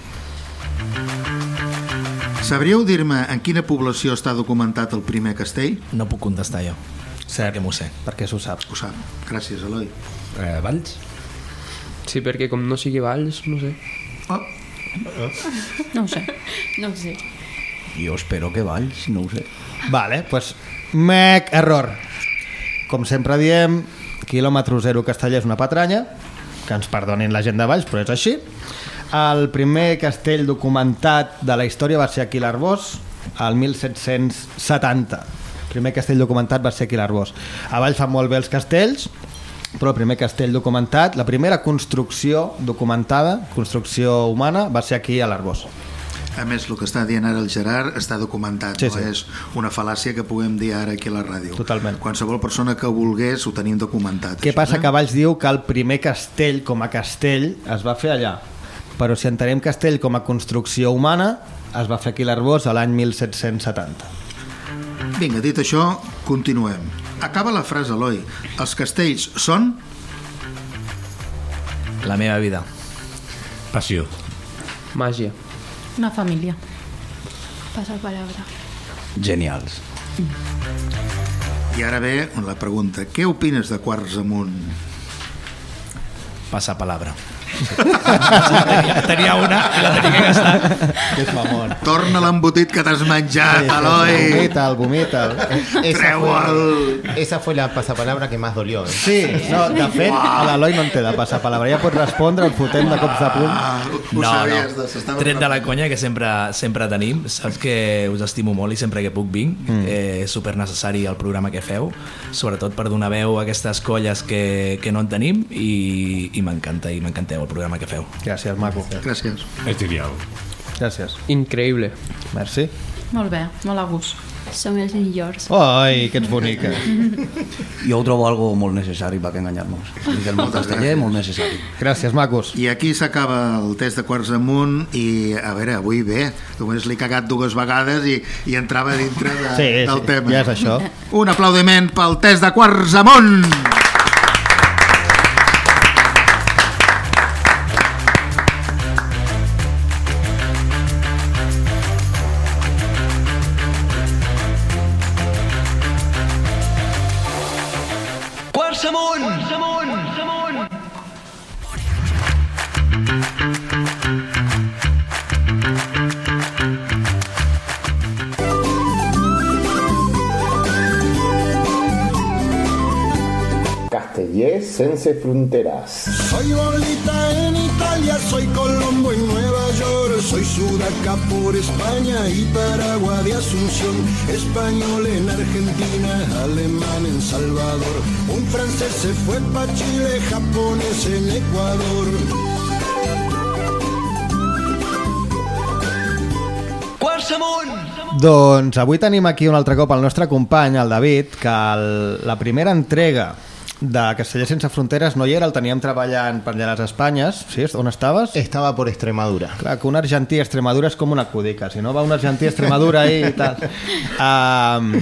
Sabríeu dir-me en quina població està documentat el primer castell? No puc contestar jo. Cert. Perquè m'ho sé. Perquè s'ho sap. Ho sap. Gràcies, Eloi. Eh, Valls? Sí, perquè com no sigui Valls, no sé. No ho sé. No ho sé. Jo espero que Valls, no ho sé. Vale, pues mec, error. Com sempre diem, quilòmetre zero Castellà és una patranya, que ens perdonin la gent de Valls, però és així. El primer castell documentat de la història va ser aquí l'Arbós, el 1770. El primer castell documentat va ser aquí l'Arbós. A Valls fan molt bé els castells, però el primer castell documentat, la primera construcció documentada, construcció humana, va ser aquí a l'Arbós. A més, el que està dient ara el Gerard està documentat, Sí, no sí. és una fal·làcia que puguem dir ara aquí a la ràdio. Totalment. Qualsevol persona que volgués ho tenim documentat. Què això, passa? eh? Que Valls diu que el primer castell com a castell es va fer allà. Però si entenem castell com a construcció humana, es va fer aquí a l'Arbós a l'any 1770. Vinga, dit això, continuem. Acaba la frase, Eloi. Els castells són... La meva vida. Passió. Màgia. Una família. Passa palabra. Genials. I ara ve la pregunta. Què opines de Quarts Amunt? Passa palabra. Tenia, tenia una i la tenia que gastar. Que és. Torna l'embotit que t'has menjat, Eloi! Vomita'l, vomita'l. Esa Treu-el! fue, esa fue la pasapalabra que más dolió. ¿eh? Sí, no, de fet, a l'Eloi no en té de passar palabra. Ja pots respondre, el fotem de cops de puny. Ah, ho No, sabies, no. Tret de la conya que sempre, sempre tenim, saps que us estimo molt i sempre que puc vinc. Mm. Eh, és super necessari el programa que feu, sobretot per donar veu a aquestes colles que, que no en tenim i, i m'encanta, i m'encanteu el programa que feu. Gràcies, maco. Gràcies. És genial. Gràcies. Increïble. Merci. Molt bé, molt a gust. Som els millors. Ai, que ets bonica. Jo ho trobo algo molt necessari per que enganyar-nos. Dic el món casteller, molt necessari. Gràcies, macos. I aquí s'acaba el test de quarts amunt i, a veure, avui bé, només l'he cagat dues vegades i, i entrava dintre de, Sí, del sí, tema. ja és això. Un aplaudiment pel test de quarts amunt! Sense fronteras. Soy Bolita en Italia, soy Colombo en Nueva York, soy Sudaca por España y Paraguay de Asunción, español en Argentina, alemán en Salvador, un francés se fue para Chile, japonés en Ecuador. Quarts amunt! Doncs avui tenim aquí un altre cop el nostre company, el David, que el, la primera entrega de Castellers sense fronteres no hi era, el teníem treballant per allà a les Espanyes. Sí? On estaves? Estaba por Extremadura. Clar, que un argentí a Extremadura és com una cudica. Si no va un argentí a Extremadura i tal. Um,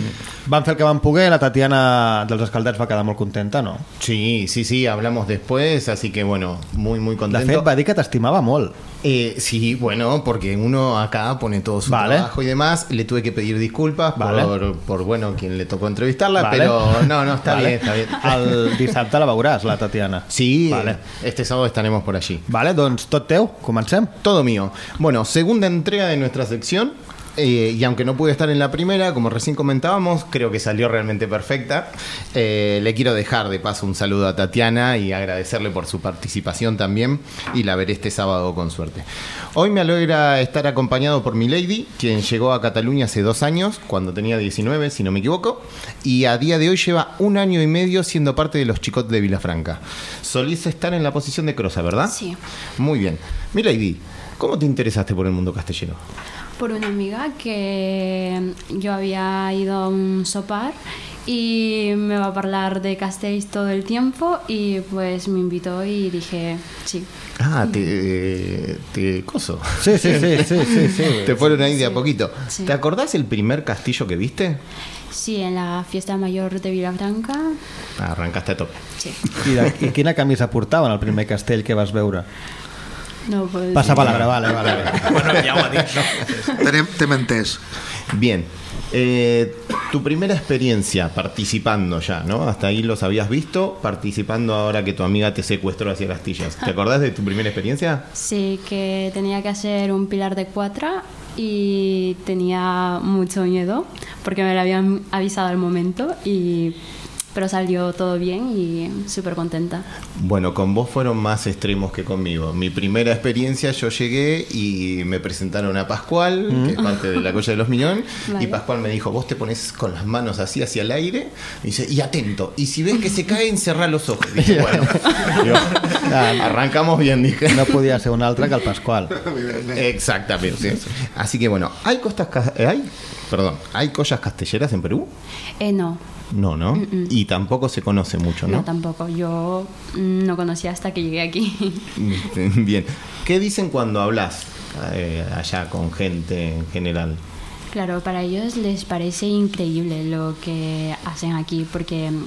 van fer el que van poder, la Tatiana dels Escaldats va quedar molt contenta, no? Sí, sí, sí, hablamos después, así que bueno, muy, muy contento. fet, va dir que t'estimava molt. Eh, sí, bueno, porque uno acá pone todo su Vale. trabajo y demás. Le tuve que pedir disculpas Vale. por, por, bueno, quien le tocó entrevistarla, Vale. pero no, no, está bien, está bien. El dissabte la veuràs, la Tatiana. Sí, Vale. este sábado estaremos por allí. Vale, doncs tot teu, comencem. Todo mío. Bueno, segunda entrega de nuestra sección. Eh, y aunque no pude estar en la primera, como recién comentábamos, creo que salió realmente perfecta. Eh, le quiero dejar de paso un saludo a Tatiana y agradecerle por su participación también. Y la veré este sábado con suerte. Hoy me alegra estar acompañado por mi lady, quien llegó a Cataluña hace dos años, cuando tenía 19, si no me equivoco. Y a día de hoy lleva un año y medio siendo parte de los chicos de Vilafranca. Solís estar en la posición de Crosa, ¿verdad? Sí. Muy bien. Mi lady, ¿cómo te interesaste por el mundo castellano? Por una amiga que yo había ido a un sopar y me va a hablar de castells todo el tiempo y pues me invitó y dije sí. Ah, te, te coso. Sí, sí, sí, sí, sí, sí. Te fueron ahí de a poquito. Sí. ¿Te acordás el primer castillo que viste? Sí, en la fiesta mayor de Vilafranca. Ah, arrancaste a tope. Sí. I, de, I quina camisa portaven el primer castell que vas veure? No, pues, Passa palabra, vale, vale. Bueno, ha dit, no? T'hem entès. Bien. Eh, Tu primera experiencia participando ya, ¿no? Hasta ahí los habías visto, participando ahora que tu amiga te secuestró hacia Castillas. ¿Te acordás de tu primera experiencia? Sí, que tenía que hacer un pilar de cuatro y tenía mucho miedo porque me lo habían avisado al momento y pero salió todo bien y súper contenta. Bueno, con vos fueron más extremos que conmigo. Mi primera experiencia, yo llegué y me presentaron a Pascual, que es parte de la Colla de los Miñón, y Vale. Pascual me dijo, vos te pones con las manos así hacia el aire, y dice, y atento, y si ves que se cae, encerrá los ojos. Dije, bueno, digo, arrancamos bien, dije. No podia ser un altre que el Pasqual. Exactamente. Así que bueno, ¿hay costas, eh, hay, perdón, ¿hay collas castelleras en Perú? Eh, no, No, ¿no? Y tampoco se conoce mucho, no ¿no? tampoco. Yo mm, no conocía hasta que llegué aquí. Bien. ¿Qué dicen cuando hablas eh, allá con gente en general? Claro, para ellos les parece increíble lo que hacen aquí porque mm,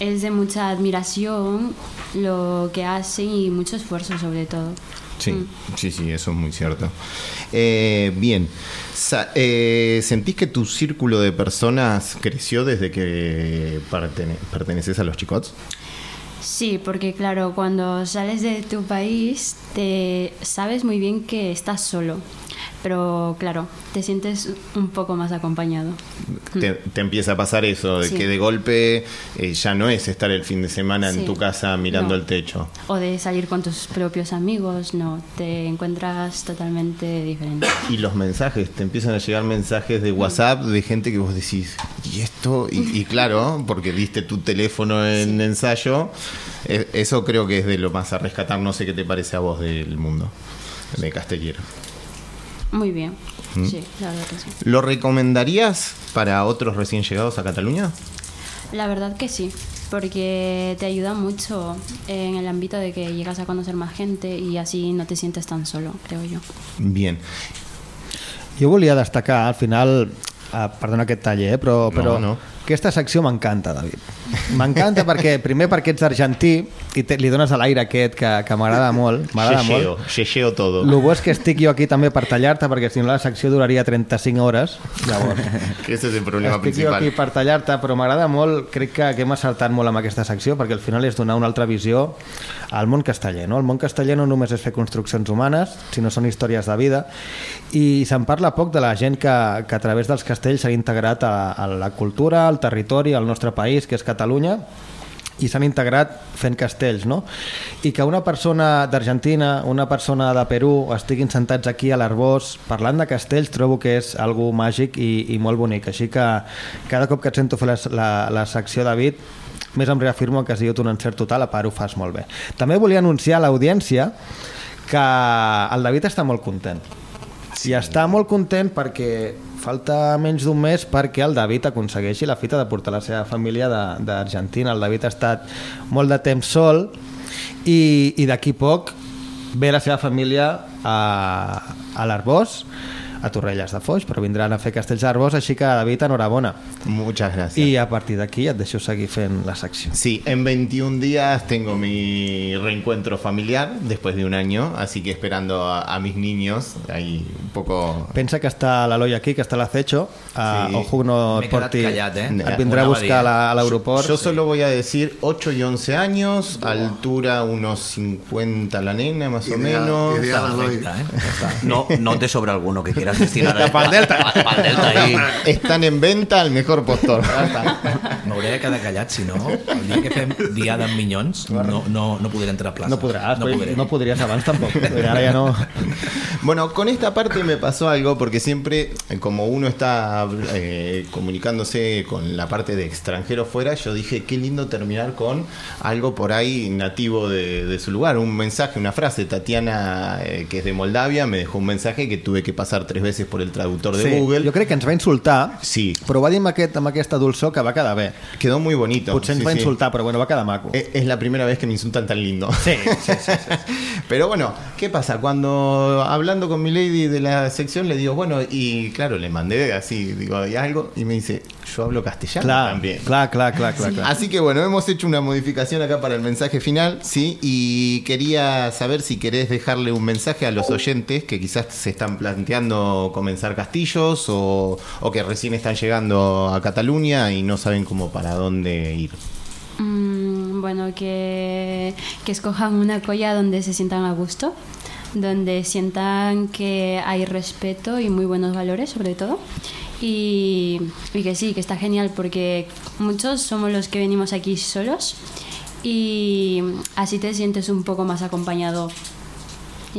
es de mucha admiración lo que hacen y mucho esfuerzo sobre todo. Sí, Mm. sí, sí, eso es muy cierto. Eh, bien, Sa- eh, ¿sentís que tu círculo de personas creció desde que pertene- perteneces a los chicots? Sí, porque claro, cuando sales de tu país te sabes muy bien que estás solo, pero claro, te sientes un poco más acompañado. Te, te empieza a pasar eso, de Sí. que de golpe eh, ya no es estar el fin de semana en Sí. tu casa mirando No. el techo. O de salir con tus propios amigos, no, te encuentras totalmente diferente. Y los mensajes, te empiezan a llegar mensajes de WhatsApp de gente que vos decís, ¿y esto? Y, y claro, porque diste tu teléfono en ensayo, eh, eso creo que es de lo más a rescatar. No sé qué te parece a vos del mundo de Castellero. Muy bien, ¿Mm? sí, la verdad que sí. ¿Lo recomendarías para otros recién llegados a Cataluña? La verdad que sí, porque te ayuda mucho en el ámbito de que llegas a conocer más gente y así no te sientes tan solo, creo yo. Bien. Jo volia destacar, al final, eh, perdona aquest taller, eh, però, però no. Aquesta secció m'encanta, David. M'encanta perquè, primer perquè ets argentí i te, li dones a l'aire aquest que, que m'agrada molt. M'agrada molt. yeyeo todo. El bo és que estic jo aquí també per tallar-te, perquè si no la secció duraria 35 hores. Llavors, que ese es el problema estic jo principal. aquí per tallar-te, però m'agrada molt, crec que, que hem acertat molt amb aquesta secció, perquè al final és donar una altra visió al món casteller. No? El món casteller no només és fer construccions humanes, sinó són històries de vida, i se'n parla poc de la gent que, que a través dels castells s'ha integrat a, a la cultura, al territori, al nostre país, que és Catalunya, i s'han integrat fent castells, no? I que una persona d'Argentina, una persona de Perú estiguin sentats aquí a l'Arbós parlant de castells trobo que és algo màgic i, i molt bonic. Així que cada cop que et sento fer la, la, la secció, David, més em reafirmo que has sigut un encert total, a part ho fas molt bé. També volia anunciar a l'audiència que el David està molt content. Sí. I està molt content perquè falta menys d'un mes perquè el David aconsegueixi la fita de portar la seva família d'Argentina. El David ha estat molt de temps sol i, i d'aquí poc ve la seva família a, a l'Arbós, a Torrelles de Foix, però vindran a fer Castells d'Arbós, així que David, enhorabona. Muchas gracias. I a partir d'aquí et deixo seguir fent la secció. Sí, en 21 días tengo mi reencuentro familiar después de un año, así que esperando a, a mis niños, ahí un poco... Pensa que està l'Eloi aquí, que està l'acecho. Uh, Sí. Ojo, no et porti... callat, eh? Et vindrà a a buscar a dir. la- a l'aeroport. Yo solo voy a decir 8 y 11 años, altura unos 50 la nena más o menos. Perfecta, ¿eh? No, no te sobra alguno que quieras destinar a... Pa'l Delta. Pa'l Delta ahí. Están en venta al mejor postor. M'hauré de quedar callat, si no, el dia que fem diada amb minyons, no, no, no podré entrar a plaça. No podràs, no no, podré. no podries abans tampoc. Ara ja no... Bueno, con esta parte me pasó algo porque siempre, eh, como uno está eh, comunicándose con la parte de extranjero fuera, yo dije, qué lindo terminar con algo por ahí nativo de, de su lugar. Un mensaje, una frase. Tatiana, eh, que es de Moldavia, me dejó un mensaje que tuve que pasar tres veces por el traductor de sí, Google. Jo crec que ens va insultar, sí. però ho va dir amb, aquest, amb aquesta dolçor que va quedar bé. Quedó muy bonito. Potser ens sí, va sí. insultar, però bueno, va quedar maco. Es, es la primera vez que me insultan tan lindo. Sí, sí, sí. Pero bueno, ¿qué pasa? Cuando hablando con mi lady de la sección le digo, bueno, y claro, le mandé así, digo, ¿hay algo? Y me dice, yo hablo castellano Clar, también. clar, clar, clar, clar, clar. Así que bueno, hemos hecho una modificación acá para el mensaje final, ¿sí? Y quería saber si querés dejarle un mensaje a los oyentes que quizás se están planteando comenzar castillos o, que recién están llegando a Cataluña y no saben cómo para dónde ir. Mm, bueno, que, que escojan una colla donde se sientan a gusto, donde sientan que hay respeto y muy buenos valores sobre todo. Y que sí, que está genial porque muchos somos los que venimos aquí solos y así te sientes un poco más acompañado.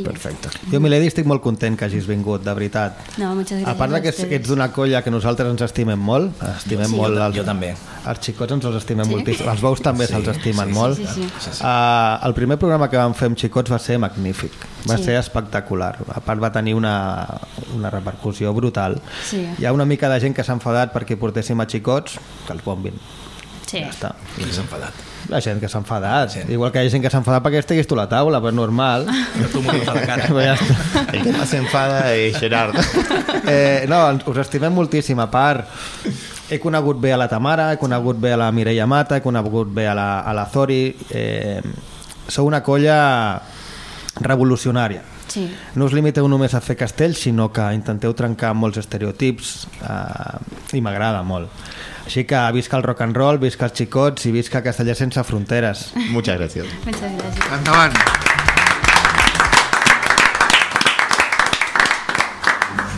Perfecte. Jo, Milady, estic molt content que hagis vingut, de veritat. No, muchas gracias. A part de que a ets, d'una colla que nosaltres ens estimem molt, estimem Sí. molt Jo- els, jo també. Els xicots ens els estimem Sí? moltíssim. Els bous també Sí, se'ls estimen sí, sí, molt. sí, sí. Sí, sí. Uh, el primer programa que vam fer amb xicots va ser magnífic. Va Sí. ser espectacular. A part va tenir una, una repercussió brutal. Sí. Hi ha una mica de gent que s'ha enfadat perquè portéssim a xicots, que els bombin. Sí. Ja està. I s'ha enfadat. La gent que s'ha enfadat. Sí. Igual que hi ha gent que s'ha enfadat perquè estiguis tu a la taula, però és normal. Jo tu m'ho la cara. Però ja està. El que más se enfada es Gerard. Eh, no, us estimem moltíssim. A part, he conegut bé a la Tamara, he conegut bé a la Mireia Mata, he conegut bé a la, a la Zori. Eh, sou una colla revolucionària. Sí. No us limiteu només a fer castells, sinó que intenteu trencar molts estereotips eh, i m'agrada molt. Així que visca el rock and roll, visca els xicots i visca Castellà sense fronteres. Muchas gracias. Muchas gracias. Endavant.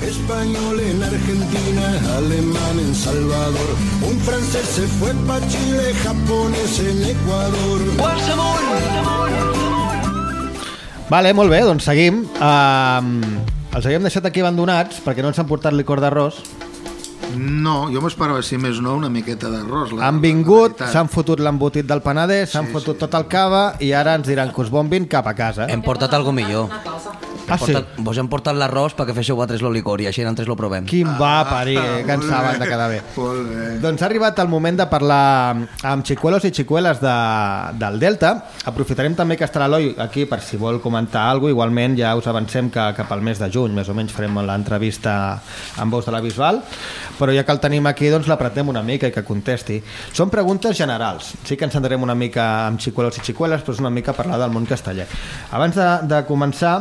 Español en Argentina, alemán en Salvador. Un francés se fue pa' Chile, japonés en Ecuador. Vale, molt bé, doncs seguim. Um, els havíem deixat aquí abandonats perquè no ens han portat licor d'arròs. No, jo m'esperava, si més no, una miqueta d'arròs. la- Han vingut, s'han fotut l'embotit del Penedès, s'han fotut tot el cava i ara ens diran que us bombin cap a casa. Hem portat algo millor. Ah, sí? Portat, vos hem portat l'arròs perquè féssiu vosaltres lo licor i així nosaltres lo provem. Quin va parir, eh, que ens saben bé, de quedar bé. Molt bé. Doncs ha arribat el moment de parlar amb xicuelos i xicueles de, del Delta. Aprofitarem també que estarà l'Eloi aquí per si vol comentar alguna cosa. Igualment ja us avancem que cap al mes de juny més o menys farem l'entrevista amb vos de la Bisbal. Però ja que el tenim aquí, doncs l'apretem una mica i que contesti. Són preguntes generals. Sí que ens centrarem una mica amb xicuelos i xicueles, però és una mica parlar del món casteller. Abans de, de començar,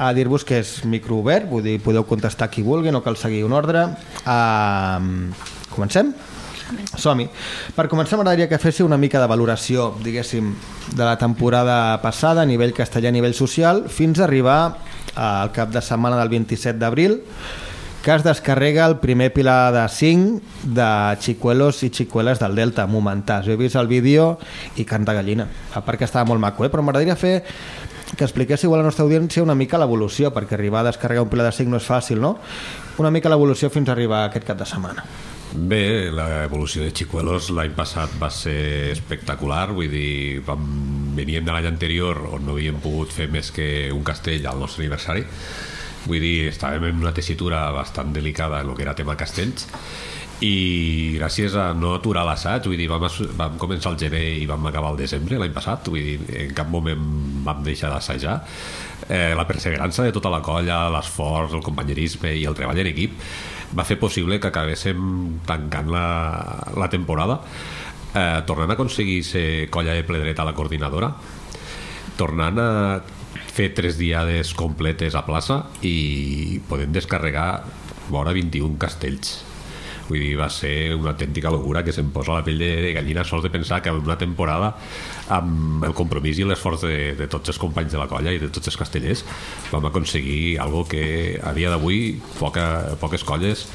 a dir-vos que és microobert, vull dir, podeu contestar qui vulgui, no cal seguir un ordre. Uh, comencem? Som-hi. Per començar m'agradaria que féssiu una mica de valoració, diguéssim, de la temporada passada a nivell castellà, a nivell social, fins a arribar al cap de setmana del 27 d'abril, que es descarrega el primer pilar de 5 de xicuelos i xicueles del Delta, momentàs. Jo he vist el vídeo i canta gallina. A part que estava molt maco, eh? però m'agradaria fer que expliquéssiu a la nostra audiència una mica l'evolució, perquè arribar a descarregar un pilar de 5 no és fàcil, no? Una mica l'evolució fins a arribar a aquest cap de setmana. Bé, l'evolució de Chicuelos l'any passat va ser espectacular, vull dir, vam, veníem de l'any anterior on no havíem pogut fer més que un castell al nostre aniversari, vull dir, estàvem en una tessitura bastant delicada en el que era tema castells, i gràcies a no aturar l'assaig, vull dir, vam, vam començar el gener i vam acabar el desembre l'any passat, vull dir, en cap moment vam deixar d'assajar. Eh, la perseverança de tota la colla, l'esforç, el companyerisme i el treball en equip va fer possible que acabéssim tancant la, la temporada eh, tornant a aconseguir ser colla de ple dret a la coordinadora tornant a fer tres diades completes a plaça i podem descarregar vora 21 castells Vull dir, va ser una autèntica locura que se'm posa la pell de, de gallina sols de pensar que en una temporada amb el compromís i l'esforç de, de tots els companys de la colla i de tots els castellers vam aconseguir algo que a dia d'avui poca, poques colles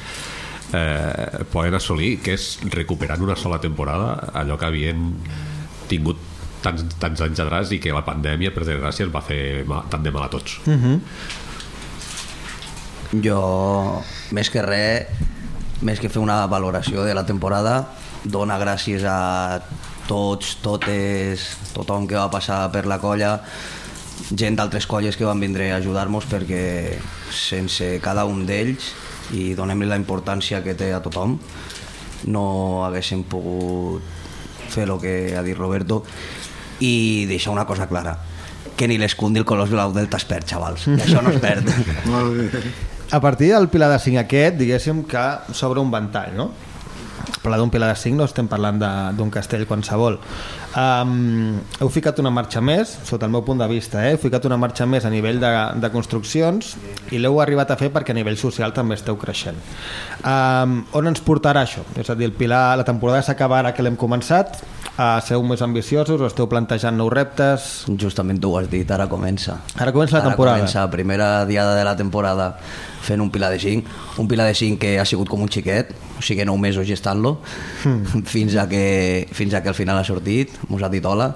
eh, poden assolir, que és recuperar una sola temporada allò que havien tingut tants, tants anys atrás i que la pandèmia, per desgràcia, ens va fer mal, tant de mal a tots. Uh -huh. Jo, més que res, més que fer una valoració de la temporada, dona gràcies a tots, totes, tothom que va passar per la colla, gent d'altres colles que van vindre a ajudar-nos perquè sense cada un d'ells i donem-li la importància que té a tothom no haguéssim pogut fer el que ha dit Roberto i deixar una cosa clara que ni l'escut ni el colors blau delta es perd, xavals. I això no es perd. A partir del pilar de 5 aquest, diguéssim que s'obre un ventall, no? parlar d'un pilar de 5 no estem parlant d'un castell qualsevol. Um, heu ficat una marxa més, sota el meu punt de vista, eh? heu ficat una marxa més a nivell de, de construccions i l'heu arribat a fer perquè a nivell social també esteu creixent. Um, on ens portarà això? És a dir, el pilar, la temporada s'acaba ara que l'hem començat, uh, seu més ambiciosos o esteu plantejant nous reptes? Justament tu ho has dit, ara comença. Ara comença la Ara temporada. comença la primera diada de la temporada fent un pilar de 5, un pilar de 5 que ha sigut com un xiquet, o sigui, 9 mesos gestant-lo, Hmm. fins, a que, fins a que al final ha sortit, mos ha dit hola,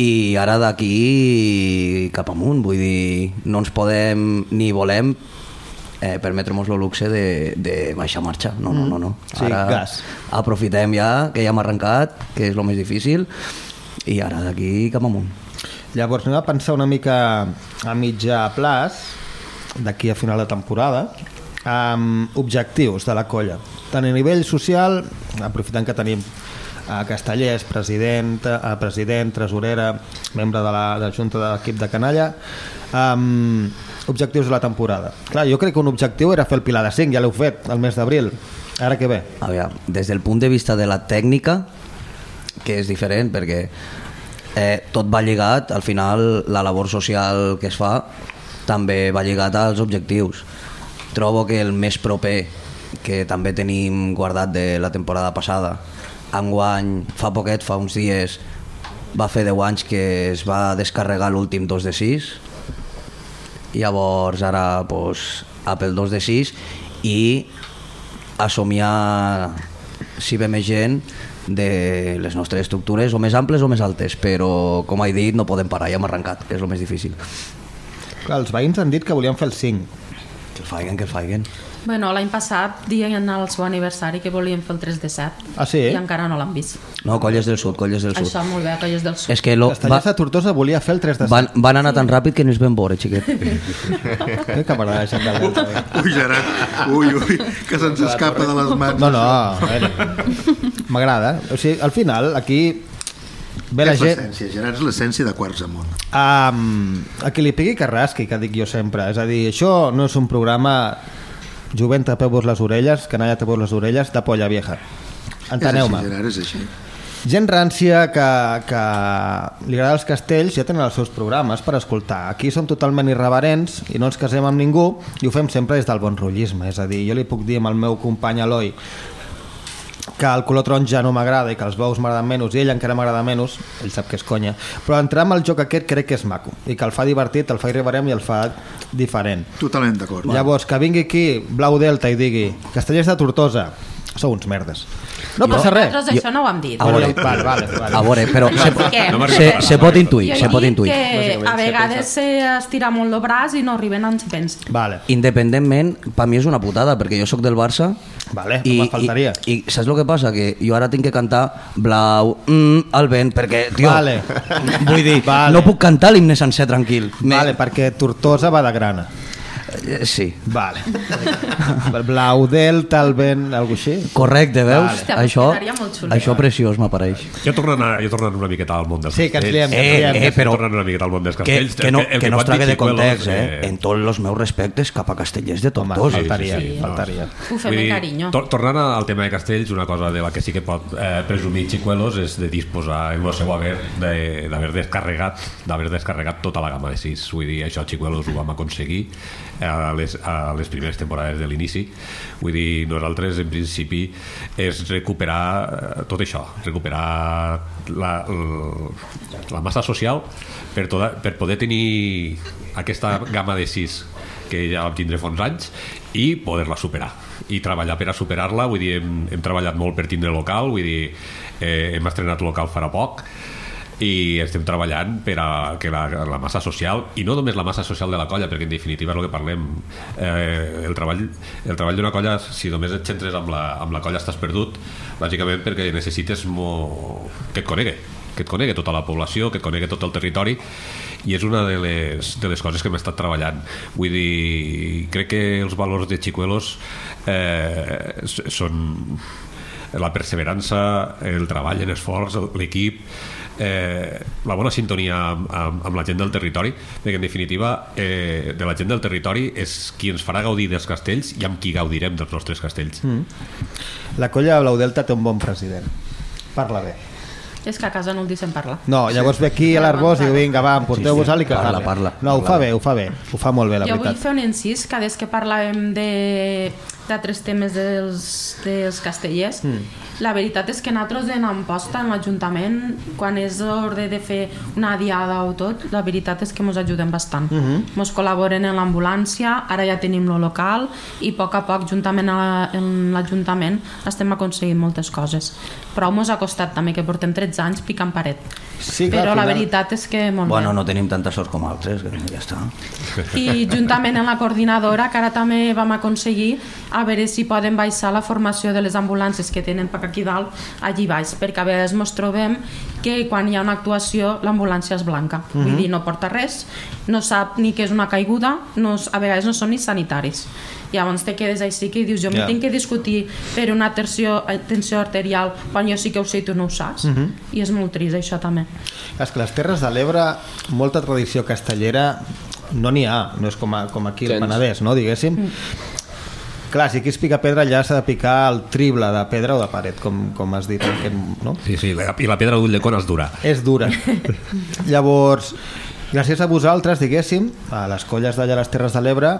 i ara d'aquí cap amunt, vull dir, no ens podem ni volem eh, permetre-nos el luxe de, de baixar marxa. No, no, no. no. Sí, gas. aprofitem ja que ja hem arrencat, que és el més difícil, i ara d'aquí cap amunt. Llavors anem a pensar una mica a mitjà plaç, d'aquí a final de temporada, amb objectius de la colla. Tant a nivell social, aprofitant que tenim a Castellers, president, a president, tresorera, membre de la, de la Junta de l'equip de Canalla, um, objectius de la temporada. Clar, jo crec que un objectiu era fer el Pilar de 5, ja l'heu fet, el mes d'abril. Ara què ve? A veure, des del punt de vista de la tècnica, que és diferent perquè eh, tot va lligat, al final la labor social que es fa també va lligat als objectius. Trobo que el més proper que també tenim guardat de la temporada passada, enguany, fa poquet, fa uns dies, va fer 10 anys que es va descarregar l'últim 2 de 6, llavors ara pues, Apple 2 de 6 i a somiar si ve més gent de les nostres estructures o més amples o més altes però com he dit no podem parar, ja hem arrencat que és el més difícil. Clar, els veïns han dit que volien fer el 5. que el faiguen, que el faiguen Bueno, l'any passat diuen al seu aniversari que volien fer el 3 de 7 Ah, sí? i encara no l'han vist. no, Colles del Sud, Colles del Sud Això molt bé, Colles del Sud. és que lo, va, de Tortosa volia fer el 3 de 7. van, van anar tan ràpid que ni els vam veure, xiquet que m'agrada Delta. eh? Ui, Gerard, ui, ui, que se'ns escapa de les mans. No, no, a veure, m'agrada. O sigui, al final, aquí ve la és gent... l'essència, Gerard, és l'essència de Quarts Amunt. Um, a qui li pegui carrasqui, que dic jo sempre. És a dir, això no és un programa jovent tapeu-vos les orelles, canalla tapeu les orelles, de polla vieja. Enteneu-me. És així, Gerard, és així. Gent rància que, que li agrada els castells ja tenen els seus programes per escoltar. Aquí som totalment irreverents i no ens casem amb ningú i ho fem sempre des del bon rotllisme. És a dir, jo li puc dir amb el meu company Eloi que el color taronja no m'agrada i que els bous m'agraden menys i ell encara m'agrada menys, ell sap que és conya, però entrar amb el joc aquest crec que és maco i que el fa divertit, el fa irreverent i el fa diferent. Totalment d'acord. Llavors, que vingui aquí Blau Delta i digui Castellers de Tortosa, sou uns merdes. No passa res. Nosaltres això no ho hem dit. a veure, Vale, vale, vale. a veure però se, se, se pot intuir Jo se pot intuir que a vegades s'estira molt el braç i no arriben on se pensa. Vale. independentment, per mi és una putada perquè jo sóc del Barça Vale, i, faltaria. i, i saps el que passa? Que jo ara tinc que cantar blau, mm, al vent, perquè, tio, Vale. vull dir, Vale. no puc cantar l'himne sencer tranquil. Me- Vale, perquè Tortosa va de grana. Eh, Sí, Vale. Blau Delta, el vent, alguna així? correcte, veus? Vale. Això, això preciós m'apareix. Jo tornant, a, jo tornant una miqueta al món dels Sí, que castells. liem, que ens Eh, liem. eh, però- tornant una miqueta al món dels Que, castells. que no, el que no es trague de context, eh? En tots els meus respectes cap a Castellers de Home, Tortosa. faltaria, sí, sí. faltaria. Ho fem dir, carinyo. tor tornant al tema de castells, una cosa de la que sí que pot eh, presumir Chicuelos és de disposar en el seu haver de- d'haver descarregat d'haver descarregat tota la gamma de 6. Vull dir, això Chicuelos ho vam aconseguir a les, a les primeres temporades de l'inici. Vull dir, nosaltres en principi és recuperar eh, tot això, recuperar la, la massa social per, toda, per poder tenir aquesta gamma de 6 que ja vam tindre fa uns anys i poder-la superar i treballar per a superar-la vull dir, hem, hem treballat molt per tindre local vull dir, eh, hem estrenat local farà poc i estem treballant per a que la, la massa social i no només la massa social de la colla perquè en definitiva és el que parlem eh, el treball, el treball d'una colla si només et centres amb la, amb la colla estàs perdut bàsicament perquè necessites mo... que et conegui que et conegui tota la població, que et conegui tot el territori i és una de les, de les coses que hem estat treballant. Vull dir, crec que els valors de Chicuelos eh, són la perseverança, el treball en esforç, l'equip, eh, la bona sintonia amb, amb, amb la gent del territori, perquè en definitiva eh, de la gent del territori és qui ens farà gaudir dels castells i amb qui gaudirem dels nostres castells. Mm. La colla Blau Delta té un bon president. Parla bé. És que a casa no el deixen parlar. No, llavors ve aquí a l'Arbós i diu, vinga, va, emporteu-vos alt i que Parla, parla. No, ho Parla fa bé. ho fa bé. Ho fa molt bé, la jo vull veritat. fer un incís que des que parlàvem de d'altres temes dels, dels castellers Mm. La veritat és que nosaltres en Amposta, en l'Ajuntament quan és l'ordre de fer una diada o tot, la veritat és que ens ajuden bastant. Ens col·laboren en l'ambulància ara ja tenim lo local i a poc a poc juntament a la- en l'Ajuntament estem aconseguint moltes coses però ens ha costat també que portem 13 anys picant paret Sí, però clar, la al final- veritat és que molt Bueno, bé no tenim tanta sort com altres, que ja està. i juntament amb la coordinadora que ara també vam aconseguir a veure si poden baixar la formació de les ambulàncies que tenen per aquí dalt allí baix, perquè a vegades ens trobem que quan hi ha una actuació l'ambulància és blanca, uh -huh. vull Mhm. dir, no porta res no sap ni què és una caiguda no, a vegades no són ni sanitaris llavors te quedes així que dius jo yeah. tinc que discutir per una tensió, tensió arterial quan jo sí que ho sé i tu no ho saps Mhm. i és molt trist això també És que les Terres de l'Ebre, molta tradició castellera no n'hi ha, no és com, a, com aquí al Gens. Penedès, no, diguéssim. Clar, si aquí es pica pedra allà s'ha de picar el triple de pedra o de paret, com, com has dit. Aquest, no? Sí, sí, la- i la pedra d'ull de con és dura. És dura. Llavors, gràcies a vosaltres, diguéssim, a les colles d'allà a les Terres de l'Ebre,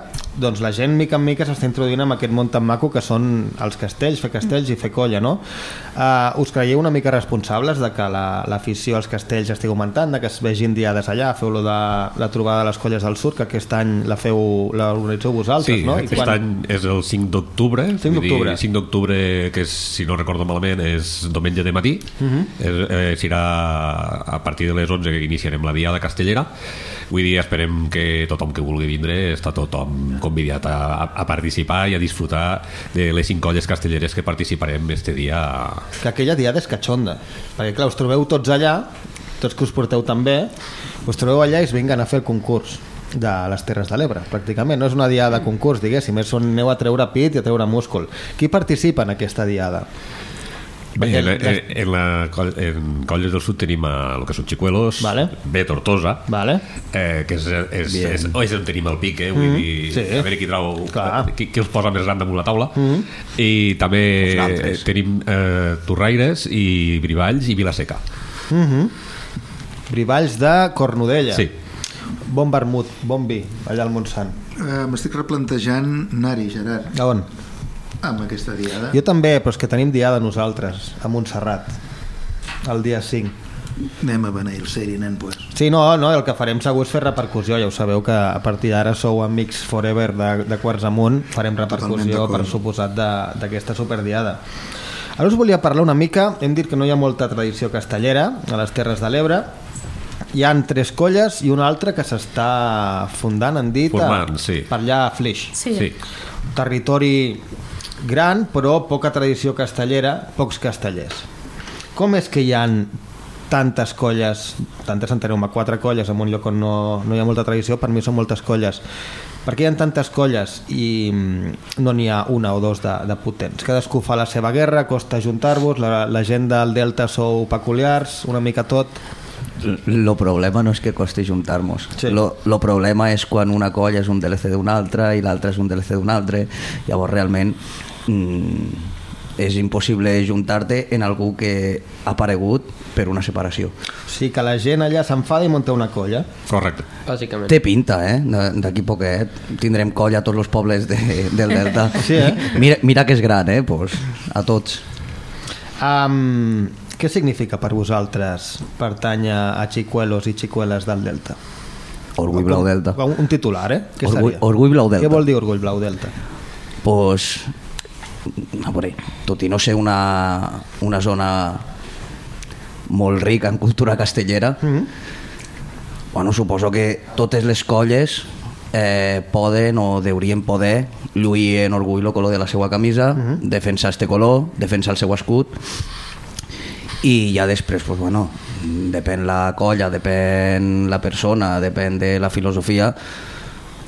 doncs la gent mica en mica s'està introduint en aquest món tan maco que són els castells, fer castells i fer colla, no? Uh, us creieu una mica responsables de que la- l'afició als castells estigui augmentant, de que es vegin diades allà, feu-lo de la trobada de les colles del sud, que aquest any la feu l'organitzeu vosaltres, Sí, no? I aquest any és el 5 d'octubre. 5 vull dir, d'octubre. 5 d'octubre, que és, si no recordo malament, és diumenge de matí. Mhm. és, eh, serà a partir de les 11 que iniciarem la diada castellera. Vull dir, esperem que tothom que vulgui vindre està tothom convidat a, a, participar i a disfrutar de les cinc colles castelleres que participarem este dia. que aquella diada és catxonda perquè clar, us trobeu tots allà tots que us porteu també us trobeu allà i es vinguen a fer el concurs de les Terres de l'Ebre, pràcticament no és una diada concurs, diguéssim, és on aneu a treure pit i a treure múscul. Qui participa en aquesta diada? Bé, en, en, en, la, coll- en Colles del Sud tenim a, el que són Xicuelos, Vale. B Tortosa, vale. eh, que és, és, Bien. és, és on tenim el pic, eh? Vull Mm, dir, sí. a veure qui, trau, Clar. qui, qui els posa més gran damunt la taula. Mm. I també eh, tenim eh, Torraires i Brivalls i Vilaseca. Uh -huh. Brivalls de Cornudella. Sí. Bon vermut, bon vi, allà al Montsant. Eh, M'estic replantejant anar-hi, Gerard, A on? Amb aquesta diada. Jo també, però és que tenim diada nosaltres, a Montserrat, el dia 5. Anem a beneir ser-hi, nen, pues. Sí, no, no, el que farem segur és fer repercussió, ja ho sabeu que a partir d'ara sou amics forever de, de quarts amunt, farem repercussió per suposat de- d'aquesta superdiada. Ara us volia parlar una mica, hem dit que no hi ha molta tradició castellera a les Terres de l'Ebre, hi han tres colles i una altra que s'està fundant, han dit, a- Formant, sí. per allà a Flix. Sí. Sí. Territori gran, però poca tradició castellera, pocs castellers. Com és que hi han tantes colles, tantes enteneu-me, quatre colles en un lloc on no, no hi ha molta tradició, per mi són moltes colles. Per què hi ha tantes colles i mm, no n'hi ha una o dos de, de potents? Cadascú fa la seva guerra, costa ajuntar-vos, la, la gent del Delta sou peculiars, una mica tot... Lo problema no és que costi juntar-nos. Sí. Lo, lo problema és quan una colla és un DLC d'una altra i l'altra és un DLC d'un altre. Llavors realment mm, és impossible juntar-te en algú que ha aparegut per una separació. O sigui que la gent allà s'enfada i munta una colla. Correcte. Bàsicament. Té pinta, eh? De- D'aquí poquet tindrem colla a tots els pobles de, del Delta. Sí, eh? Mira, mira que és gran, eh? Pues, a tots. Um, què significa per vosaltres pertànyer a xicuelos i xicueles del Delta? Orgull Blau Delta. Un, un titular, eh? Què Orgull, seria? Orgull Blau Delta. Què vol dir Orgull Blau Delta? pues, a veure, tot i no ser una, una zona molt rica en cultura castellera, Mm -hmm. bueno, suposo que totes les colles eh, poden o deurien poder lluir en orgull el color de la seva camisa, defensar este color, defensar el seu escut i ja després, pues, bueno, depèn la colla, depèn la persona, depèn de la filosofia,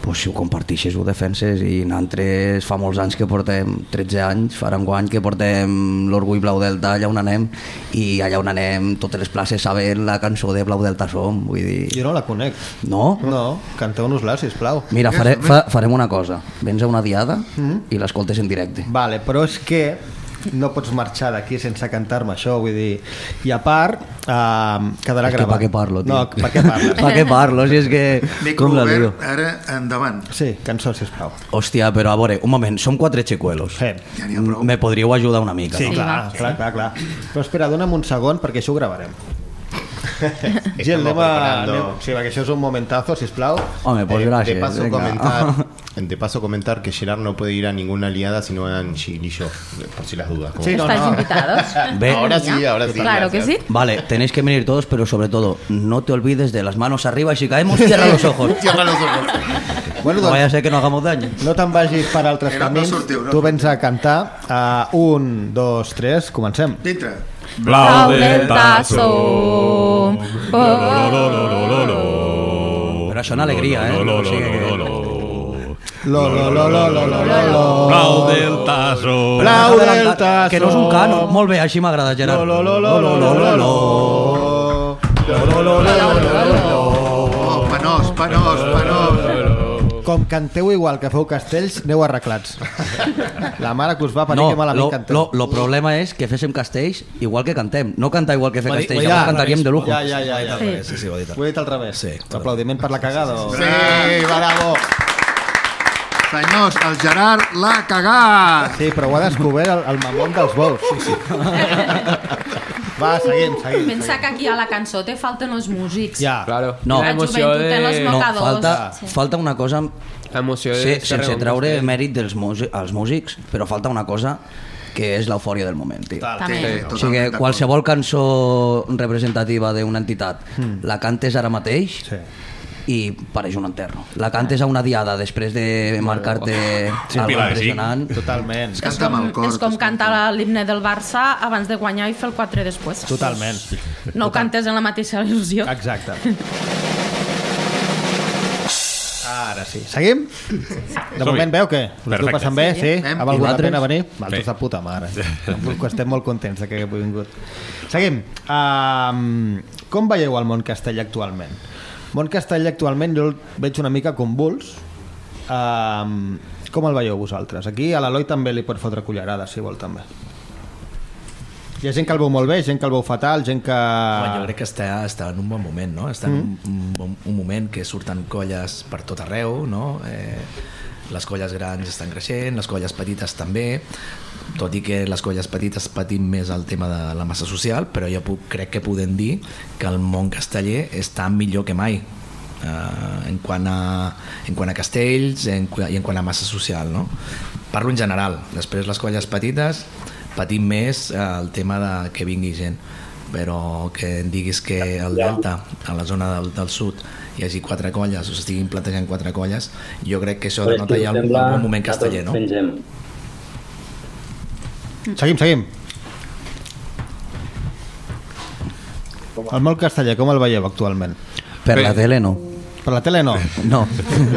pues, si ho compartixes ho defenses i nosaltres fa molts anys que portem 13 anys, farà guany que portem l'Orgull Blau Delta allà on anem i allà on anem totes les places saben la cançó de Blau Delta Som vull dir... Jo no la conec. No? No, canteu-nos-la, sisplau. Mira, faré, fa, farem una cosa vens a una diada Mhm. i l'escoltes en directe Vale, però és que no pots marxar d'aquí sense cantar-me això, vull dir... I a part, uh, quedarà És que gravat. pa què parlo, tio? No, per què parles? Pa què parlo, si és que... Micro com la obert, ara endavant. Sí, cançó, sisplau. Hòstia, però a veure, un moment, som quatre xicuelos. Sí. Me podríeu ajudar una mica, Sí, no? clar, clar, clar, clar. Però espera, dona'm un segon perquè això ho gravarem. Gil, anem a... Anem... Sí, perquè això és un momentazo, sisplau. Home, pues Eh, gràcies. de paso venga. comentar de paso comentar que Gerard no puede ir a ninguna aliada si no van Gil y yo por si las dudas Sí, no, ¿Estáis no. invitados? Ve- ahora sí ahora sí Claro que sí. Vale, tenéis que venir todos, pero sobre todo, no te olvides de las manos arriba y si caemos, cierra los ojos. cierra los ojos Bueno, No doncs, vaya a ser que no hagamos daño. no te'n vagis per altres Eh, no, no camins. sortiu, no tu vens a cantar. Uh, un, dos, tres, comencem. Dintre. Blau Delta som. Però això en alegria, eh? O sigui que... Lo, lo, lo, lo, lo, lo, lo, lo. Blau Delta Som. Blau Delta Que no és un cànon. Molt bé, així m'agrada, Gerard. Lo, lo, lo, lo, lo, lo, lo. Lo, lo, lo, lo, lo, lo, lo. Oh, penós, penós, penós. Com canteu igual que feu castells, aneu arreglats. La mare que us va parir No, que malament lo, canteu. lo, lo problema és que féssim castells igual que cantem. No cantar igual que fer castells, al cantaríem de lujo. Ja, ja, ja. ja. Sí. Sí, sí, ho ha dit. Ho he dit al revés. Sí, Aplaudiment per la cagada. O... sí bravo Senyors, el Gerard l'ha cagat. Sí, però ho ha descobert el, el mamón dels bous. Sí, sí. Va, seguim, seguim. Pensa que aquí a la cançó te falten els músics. Ja. Claro. No. La emoció de... No, falta, Sí. falta una cosa La emoció de... sí, sense treure castell. mèrit dels músics, als músics, però falta una cosa que és l'eufòria del moment, tio. També. Sí, O sigui que qualsevol cançó representativa d'una entitat la cantes ara mateix Sí. I pareix un enterro. La cantes a una diada després de marcar-te Sí, algo Pilar, sí. impressionant. Totalment. Es És canta com, amb el cor. és com cantar l'himne del Barça abans de guanyar i fer el 4 després. Totalment. No ho cantes en la mateixa il·lusió. Exacte. Ara sí. Seguim? De moment veu que us Perfecte. passant bé, sí? Hem- Ha valgut la pena venir? Bé. Valtres de puta mare. Estem molt contents de que hagueu vingut. Seguim. Um, com veieu el món castell actualment? Món castell actualment jo el veig una mica convuls. Um, com el veieu vosaltres? Aquí a l'Eloi també li pot fotre cullerada, si vol també. Hi ha gent que el veu molt bé, gent que el veu fatal, gent que... Home, jo crec que està, està en un bon moment, no? Està en un, un, bon- un moment que surten colles per tot arreu, no? Eh, les colles grans estan creixent, les colles petites també, tot i que les colles petites patim més el tema de la massa social, però jo puc, crec que podem dir que el món casteller està millor que mai eh, en, quant a, en quant a castells en, i en quant a massa social no? parlo en general després les colles petites patim més eh, el tema de que vingui gent però que em diguis que al Delta, a la zona del, del sud, hi hagi quatre colles, o s'estiguin plantejant quatre colles, jo crec que això denota que ja el, sembla bon moment casteller, no? Pengem. Seguim, seguim. El món casteller, com el veieu actualment? Per la tele no. Per la tele no. No.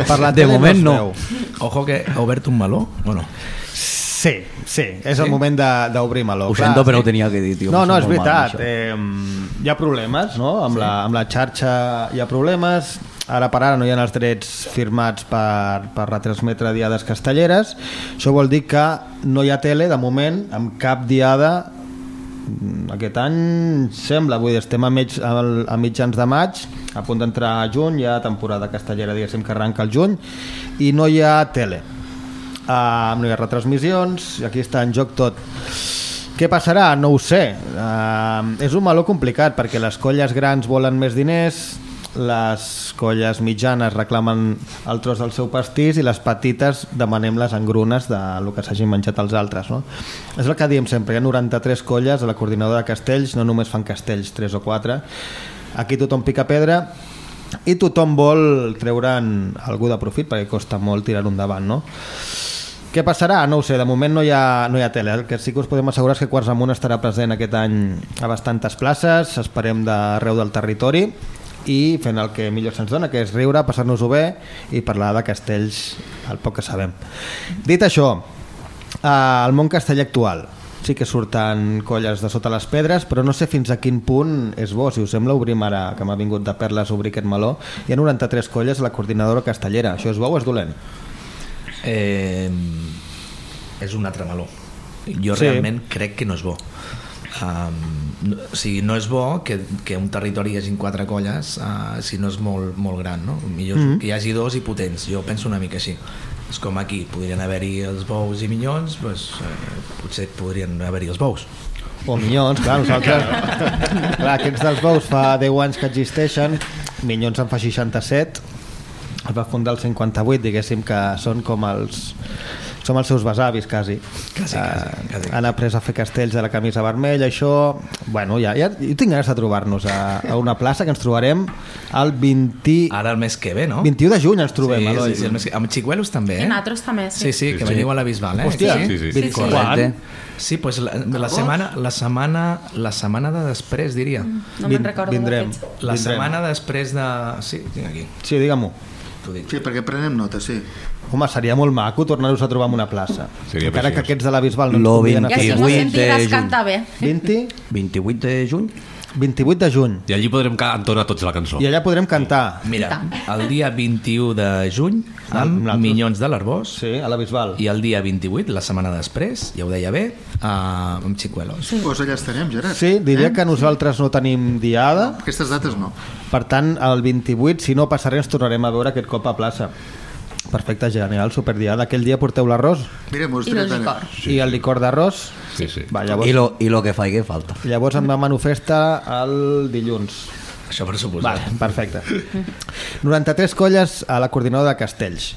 Per la De tele moment es no. Ojo que ha obert un meló, o no? Sí, sí, és el moment de- d'obrir meló. Ho clar. sento, però ho tenia que dir, tio. No, no, és mal, veritat. això. Eh, hi ha problemes, no? Amb, la, amb la xarxa hi ha problemes. Ara per ara no hi ha els drets firmats per, per retransmetre diades castelleres. Això vol dir que no hi ha tele, de moment, amb cap diada Mm, aquest any sembla, vull dir, estem a, mig, al- a mitjans de maig, a punt d'entrar a juny, hi ha temporada castellera, diguéssim, que arranca el juny, i no hi ha tele. Uh, no hi ha retransmissions, aquí està en joc tot. Què passarà? No ho sé. Uh, és un meló complicat, perquè les colles grans volen més diners, les colles mitjanes reclamen el tros del seu pastís i les petites demanem les engrunes de lo que s'hagin menjat els altres. No? És el que diem sempre, hi ha 93 colles a la coordinadora de castells, no només fan castells, 3 o 4. Aquí tothom pica pedra i tothom vol treure'n algú de profit perquè costa molt tirar-ho endavant, no? Què passarà? No ho sé, de moment no hi ha, no hi ha tele. El que sí que us podem assegurar és que Quarts Amunt estarà present aquest any a bastantes places, esperem d'arreu del territori i fent el que millor se'ns dona, que és riure, passar-nos-ho bé i parlar de castells el poc que sabem. Dit això, eh, el món castell actual sí que surten colles de sota les pedres, però no sé fins a quin punt és bo. Si us sembla, obrim ara, que m'ha vingut de perles obrir aquest meló. Hi ha 93 colles a la coordinadora castellera. Això és bo o és dolent? Eh, és un altre meló. Jo Sí. realment crec que no és bo. Um, no, o sigui, no és bo que, que un territori hi hagi quatre colles uh, si no és molt, molt gran no? millor mm. -hmm. que hi hagi dos i potents jo penso una mica així és com aquí, podrien haver-hi els bous i minyons doncs, eh, potser podrien haver-hi els bous O minyons, clar, nosaltres... clar, aquests dels bous fa 10 anys que existeixen, minyons en fa 67, es va fundar el 58, diguéssim que són com els som els seus besavis, quasi. Quasi, quasi, quasi. Han après a fer castells de la camisa vermella, això... Bueno, ja, ja jo tinc ganes de trobar-nos a, a una plaça que ens trobarem el 20... Ara el mes que ve, no? 21 de juny ens trobem, sí, Eloi. sí, sí, el mes que... amb Xicuelos també, I eh? nosaltres també, sí. Sí, sí, que Sí, veniu a la Bisbal, eh? Hòstia, sí, sí, sí, sí. Correcte. Sí, pues la, la, setmana, la, setmana, la setmana de després, diria. No me'n recordo vindrem. La Vindrem. setmana després de... Sí, tinc aquí. Sí, digue-m'ho. T'ho dic. Sí, perquè prenem nota, sí. Home, seria molt maco tornar-nos a trobar en una plaça. Seria Encara que preciós. aquests de la Bisbal no ens a I així fer. mos 28 de sentiràs cantar bé. 20? 28 de juny 28 de juny. I allí podrem entonar tots la cançó. I allà podrem cantar. Mira, el dia 21 de juny amb Nosaltres. Minyons de l'Arbós Sí, a la Bisbal. i el dia 28, la setmana després, ja ho deia bé, uh, amb Xicuelos. Doncs pues allà estarem, Gerard. Sí, diria que nosaltres no tenim diada, Aquestes dates no. per tant, el 28, si no passa res, ens tornarem a veure aquest cop a plaça. Perfecte, genial, superdiada. Aquell dia porteu l'arròs Mira, mos I el licor. i el licor d'arròs. Sí, sí. Va, llavors, i lo, i lo que faigui falta. llavors en demano festa el dilluns. Això per suposar. Vale, perfecte. 93 colles a la coordinadora de Castells.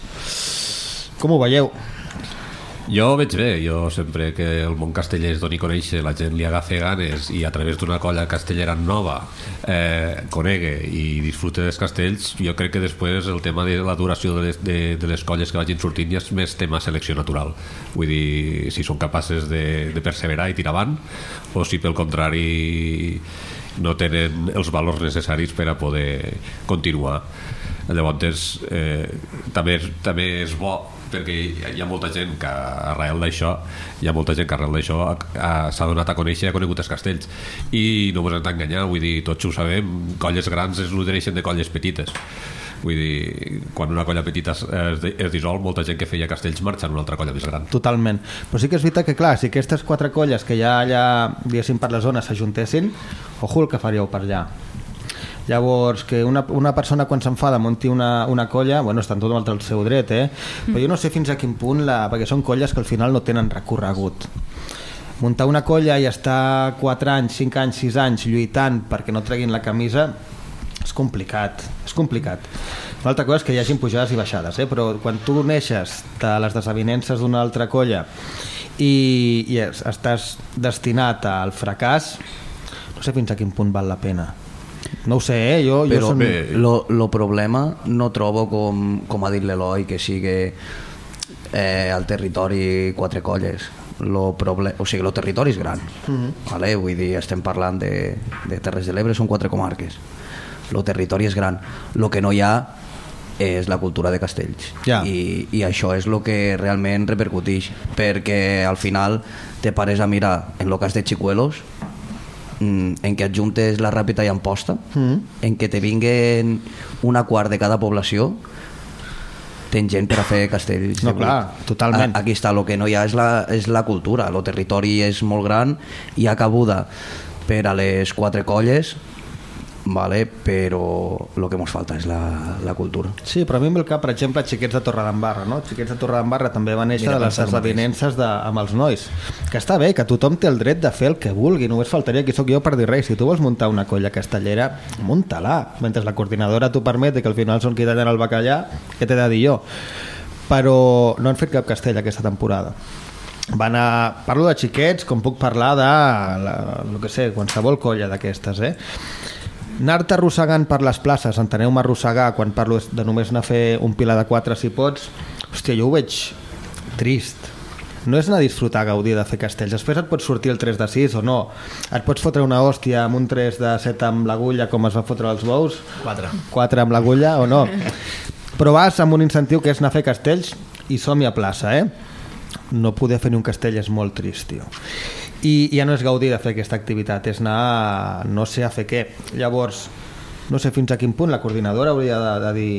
Com ho veieu? Jo veig bé, jo sempre que el món casteller es doni a conèixer, la gent li agafi ganes i a través d'una colla castellera nova eh, conegue i disfrute dels castells, jo crec que després el tema de la duració de les, de, de les colles que vagin sortint ja és més tema selecció natural. Vull dir, si són capaces de, de perseverar i tirar avant, o si pel contrari no tenen els valors necessaris per a poder continuar. Llavors, eh, també, també és bo perquè hi ha molta gent que arrel d'això hi ha molta gent que arrel d'això ha- s'ha donat a conèixer i ha conegut els castells i no ens hem d'enganyar, vull dir, tots ho sabem colles grans es nodreixen de colles petites vull dir, quan una colla petita es, es, es dissol, molta gent que feia castells marxa en una altra colla més gran Totalment. Però sí que és veritat que, clar, si aquestes quatre colles que ha allà, diguéssim, per la zona s'ajuntessin, ojo el que faríeu per allà. Llavors, que una, una persona quan s'enfada munti una, una colla, bueno, està en tot el seu dret, eh? Però jo no sé fins a quin punt, la, perquè són colles que al final no tenen recorregut. Muntar una colla i estar 4 anys, 5 anys, 6 anys lluitant perquè no treguin la camisa és complicat, és complicat. Una altra cosa és que hi hagin pujades i baixades, eh? però quan tu neixes de les desavinences d'una altra colla i, i es- estàs destinat al fracàs, no sé fins a quin punt val la pena. No ho sé, eh? Jo, Però jo som... bé, lo, lo problema no trobo, com, com ha dit l'Eloi, que sigui eh, al territori quatre colles. Lo proble o sigui, el territori és gran. Mhm. vale? Vull dir, estem parlant de, de Terres de l'Ebre, són quatre comarques. El territori és gran. El que no hi ha és la cultura de castells Ja. I, i això és el que realment repercuteix perquè al final te pares a mirar en el cas de Chicuelos en què adjuntes la Ràpita i Amposta Mm. en què te vinguen una quart de cada població tens gent per a fer castells No, clar, totalment. Aquí està, el que no hi ha és la, és la cultura el territori és molt gran hi ha cabuda per a les quatre colles vale? però el que ens falta és la, la cultura Sí, però a mi em ve el cap, per exemple, Xiquets de Torredembarra, no? Xiquets de Torredembarra també va néixer Mira, de les desavinences de, amb els nois. Que està bé, que tothom té el dret de fer el que vulgui, només faltaria que sóc jo per dir res. Si tu vols muntar una colla castellera, munta-la. Mentre la coordinadora t'ho permet, que al final són qui tallen el bacallà, què t'he de dir jo? Però no han fet cap castell aquesta temporada van a... Parlo de xiquets com puc parlar de la, el que sé, qualsevol colla d'aquestes, eh? Anar-te arrossegant per les places, enteneu-me arrossegar quan parlo de només anar a fer un pilar de quatre si pots, hòstia, jo ho veig trist. no és anar a disfrutar, a gaudir de fer castells. Després et pots sortir el 3 de 6 o no. Et pots fotre una hòstia amb un 3 de 7 amb l'agulla, com es va fotre els bous. 4. 4 amb l'agulla o no. Però vas amb un incentiu que és anar a fer castells i som-hi a plaça, eh? No poder fer ni un castell és molt trist, tio. I ja no és gaudir de fer aquesta activitat, és anar a, no sé a fer què. Llavors, no sé fins a quin punt la coordinadora hauria de, de dir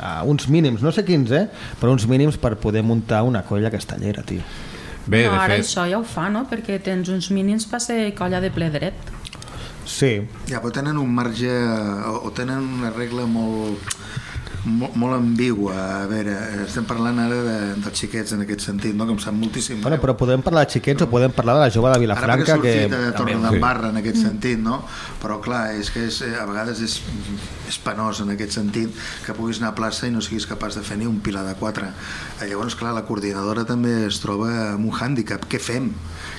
uh, uns mínims, no sé quins, eh? Però uns mínims per poder muntar una colla castellera, tio. Bé, no, ara això ja ho fa, no? Perquè tens uns mínims per ser colla de ple dret. Sí. Ja, però tenen un marge o, o tenen una regla molt molt, molt ambigua. A veure, estem parlant ara de, dels xiquets en aquest sentit, no? que em sap moltíssim Bueno, però podem parlar de xiquets o podem parlar de la jove de Ara Vilafranca perquè que... que... de Torre Barra en aquest sentit, no? Però clar, és que és, eh, a vegades és, és penós en aquest sentit que puguis anar a plaça i no siguis capaç de fer ni un pilar de quatre. Eh, Llavors, clar, la coordinadora també es troba amb un hàndicap. Què fem?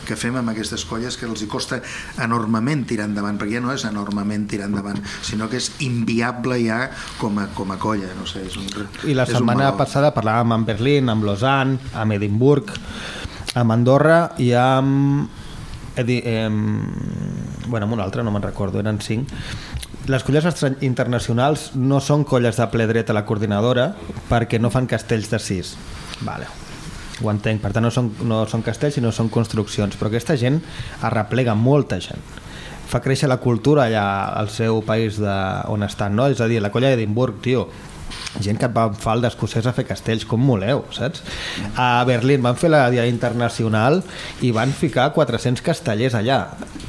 Què fem amb aquestes colles que els hi costa enormement tirar endavant? Perquè ja no és enormement tirar endavant, sinó que és inviable ja com a, com a colla. No sé, és un, I la és un setmana malalt. passada parlàvem amb Berlín, amb Lausanne, amb Edimburg, amb Andorra i amb... Edi, eh, bueno, amb un altre, no me'n recordo, eren cinc. Les colles internacionals no són colles de ple dret a la coordinadora perquè no fan castells de sis. Vale. Ho entenc, per tant no són, no són castells sinó són construccions, però aquesta gent arreplega molta gent fa créixer la cultura allà al seu país de, on estan, no? És a dir, la colla d'Edimburg, tio, gent que va fa el d'escocès a fer castells, com moleu, saps? A Berlín van fer la Dia Internacional i van ficar 400 castellers allà,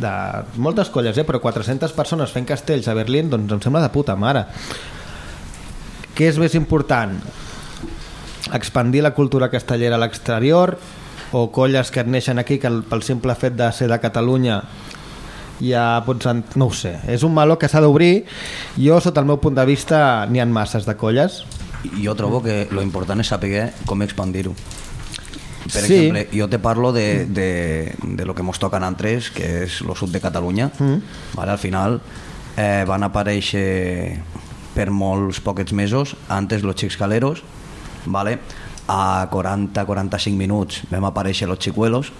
de moltes colles, eh? però 400 persones fent castells a Berlín, doncs em sembla de puta mare. Què és més important? Expandir la cultura castellera a l'exterior o colles que neixen aquí que el- pel simple fet de ser de Catalunya ja pots... no ho sé, és un meló que s'ha d'obrir jo sota el meu punt de vista n'hi ha masses de colles Jo trobo que lo important és saber com expandir-ho. Per Sí. exemple, jo te parlo de, de, de lo que mos toca a nosaltres, que és lo sud de Catalunya. Mm. Vale, al final eh, van aparèixer per molts poquets mesos, antes los Xixcaleros, vale? a 40-45 minuts vam aparèixer los Chicuelos,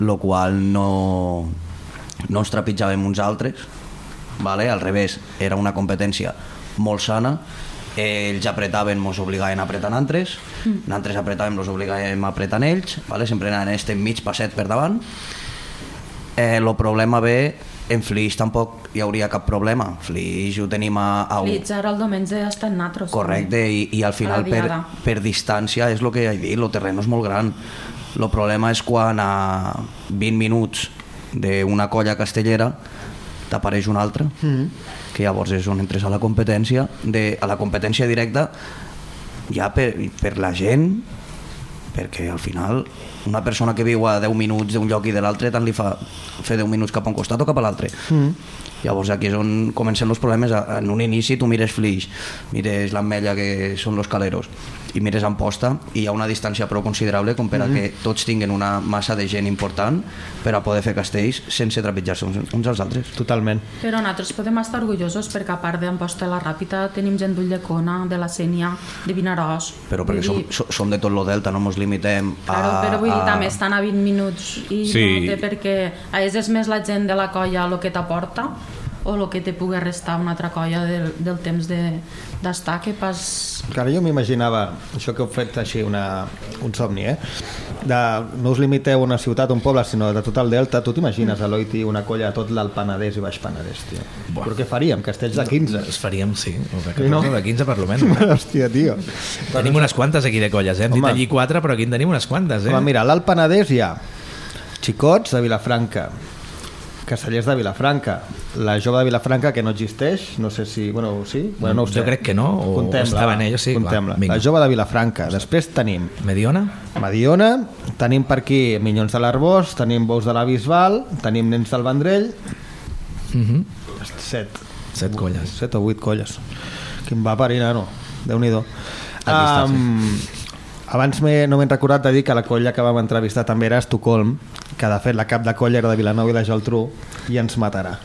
lo qual no, no ens trepitjàvem uns altres, vale? al revés, era una competència molt sana, ells apretaven, mos obligaven a apretar nosaltres, Mm. nosaltres apretàvem, els obligàvem a apretar ells, vale? sempre anaven este mig passet per davant. Eh, el problema ve, en Flix tampoc hi hauria cap problema. Flix ho tenim a... a Flits, ara el diumenge està en natros. Correcte, i, i al final per, per distància és el que he dit, el terreny és molt gran. El problema és quan a 20 minuts d'una colla castellera t'apareix una altra, Mm. que llavors és on entres a la competència, de, a la competència directa ja per, per la gent, perquè al final una persona que viu a 10 minuts d'un lloc i de l'altre tant li fa fer 10 minuts cap a un costat o cap a l'altre. Mm. Llavors aquí és on comencen els problemes. En un inici tu mires Flix, mires l'Ametlla, que són los caleros, i mires Amposta, i hi ha una distància prou considerable com per a Mhm. que tots tinguin una massa de gent important per a poder fer castells sense trepitjar-se uns, uns als altres. Totalment. Però nosaltres podem estar orgullosos perquè a part d'Amposta de la Ràpita tenim gent d'Ulldecona, de la Sènia, de Vinaròs. Però perquè som, dir, som, som de tot lo delta, no mos limitem a... Claro, però vull dir, a- també estan a 20 minuts i Sí. no té per què... És, és més la gent de la colla el que t'aporta o el que te pugui restar una altra colla del, del temps de- d'estar que pas... Ara jo m'imaginava, això que heu fet així una, un somni, eh? De, no us limiteu a una ciutat o un poble, sinó de tot el delta. Tu t'imagines, Eloi, tio, una colla de tot l'Alt Penedès i Baix Penedès, tio. Buah. Però què faríem? Castells de 15? Es faríem, sí, o de Sí, 14 no? de 15 per lo menos. Hòstia, tio. Tenim unes quantes aquí de colles, eh? Hem dit Home. allí quatre, però aquí en tenim unes quantes, eh? Home, mira, a l'Alt Penedès hi ha Xicots de Vilafranca, Castellers de Vilafranca, la jove de Vilafranca que no existeix, no sé si... Bueno, sí? Bueno, no ho sé. Jo crec que no, o Contem-la, estaven ells, sí, contem-la. va, vinga. La jove de Vilafranca. Després tenim... Mediona? Mediona, tenim per aquí Minyons de l'Arbós, tenim Bous de la Bisbal, tenim Nens del Vendrell, Mhm. set. Set colles. Set o vuit colles. Quin va parir, nano. Déu-n'hi-do. Um, abans no m'he recordat de dir que la colla que vam entrevistar també era a Estocolm, que de fet la cap de colla era de Vilanova i la Geltrú, i ens matarà.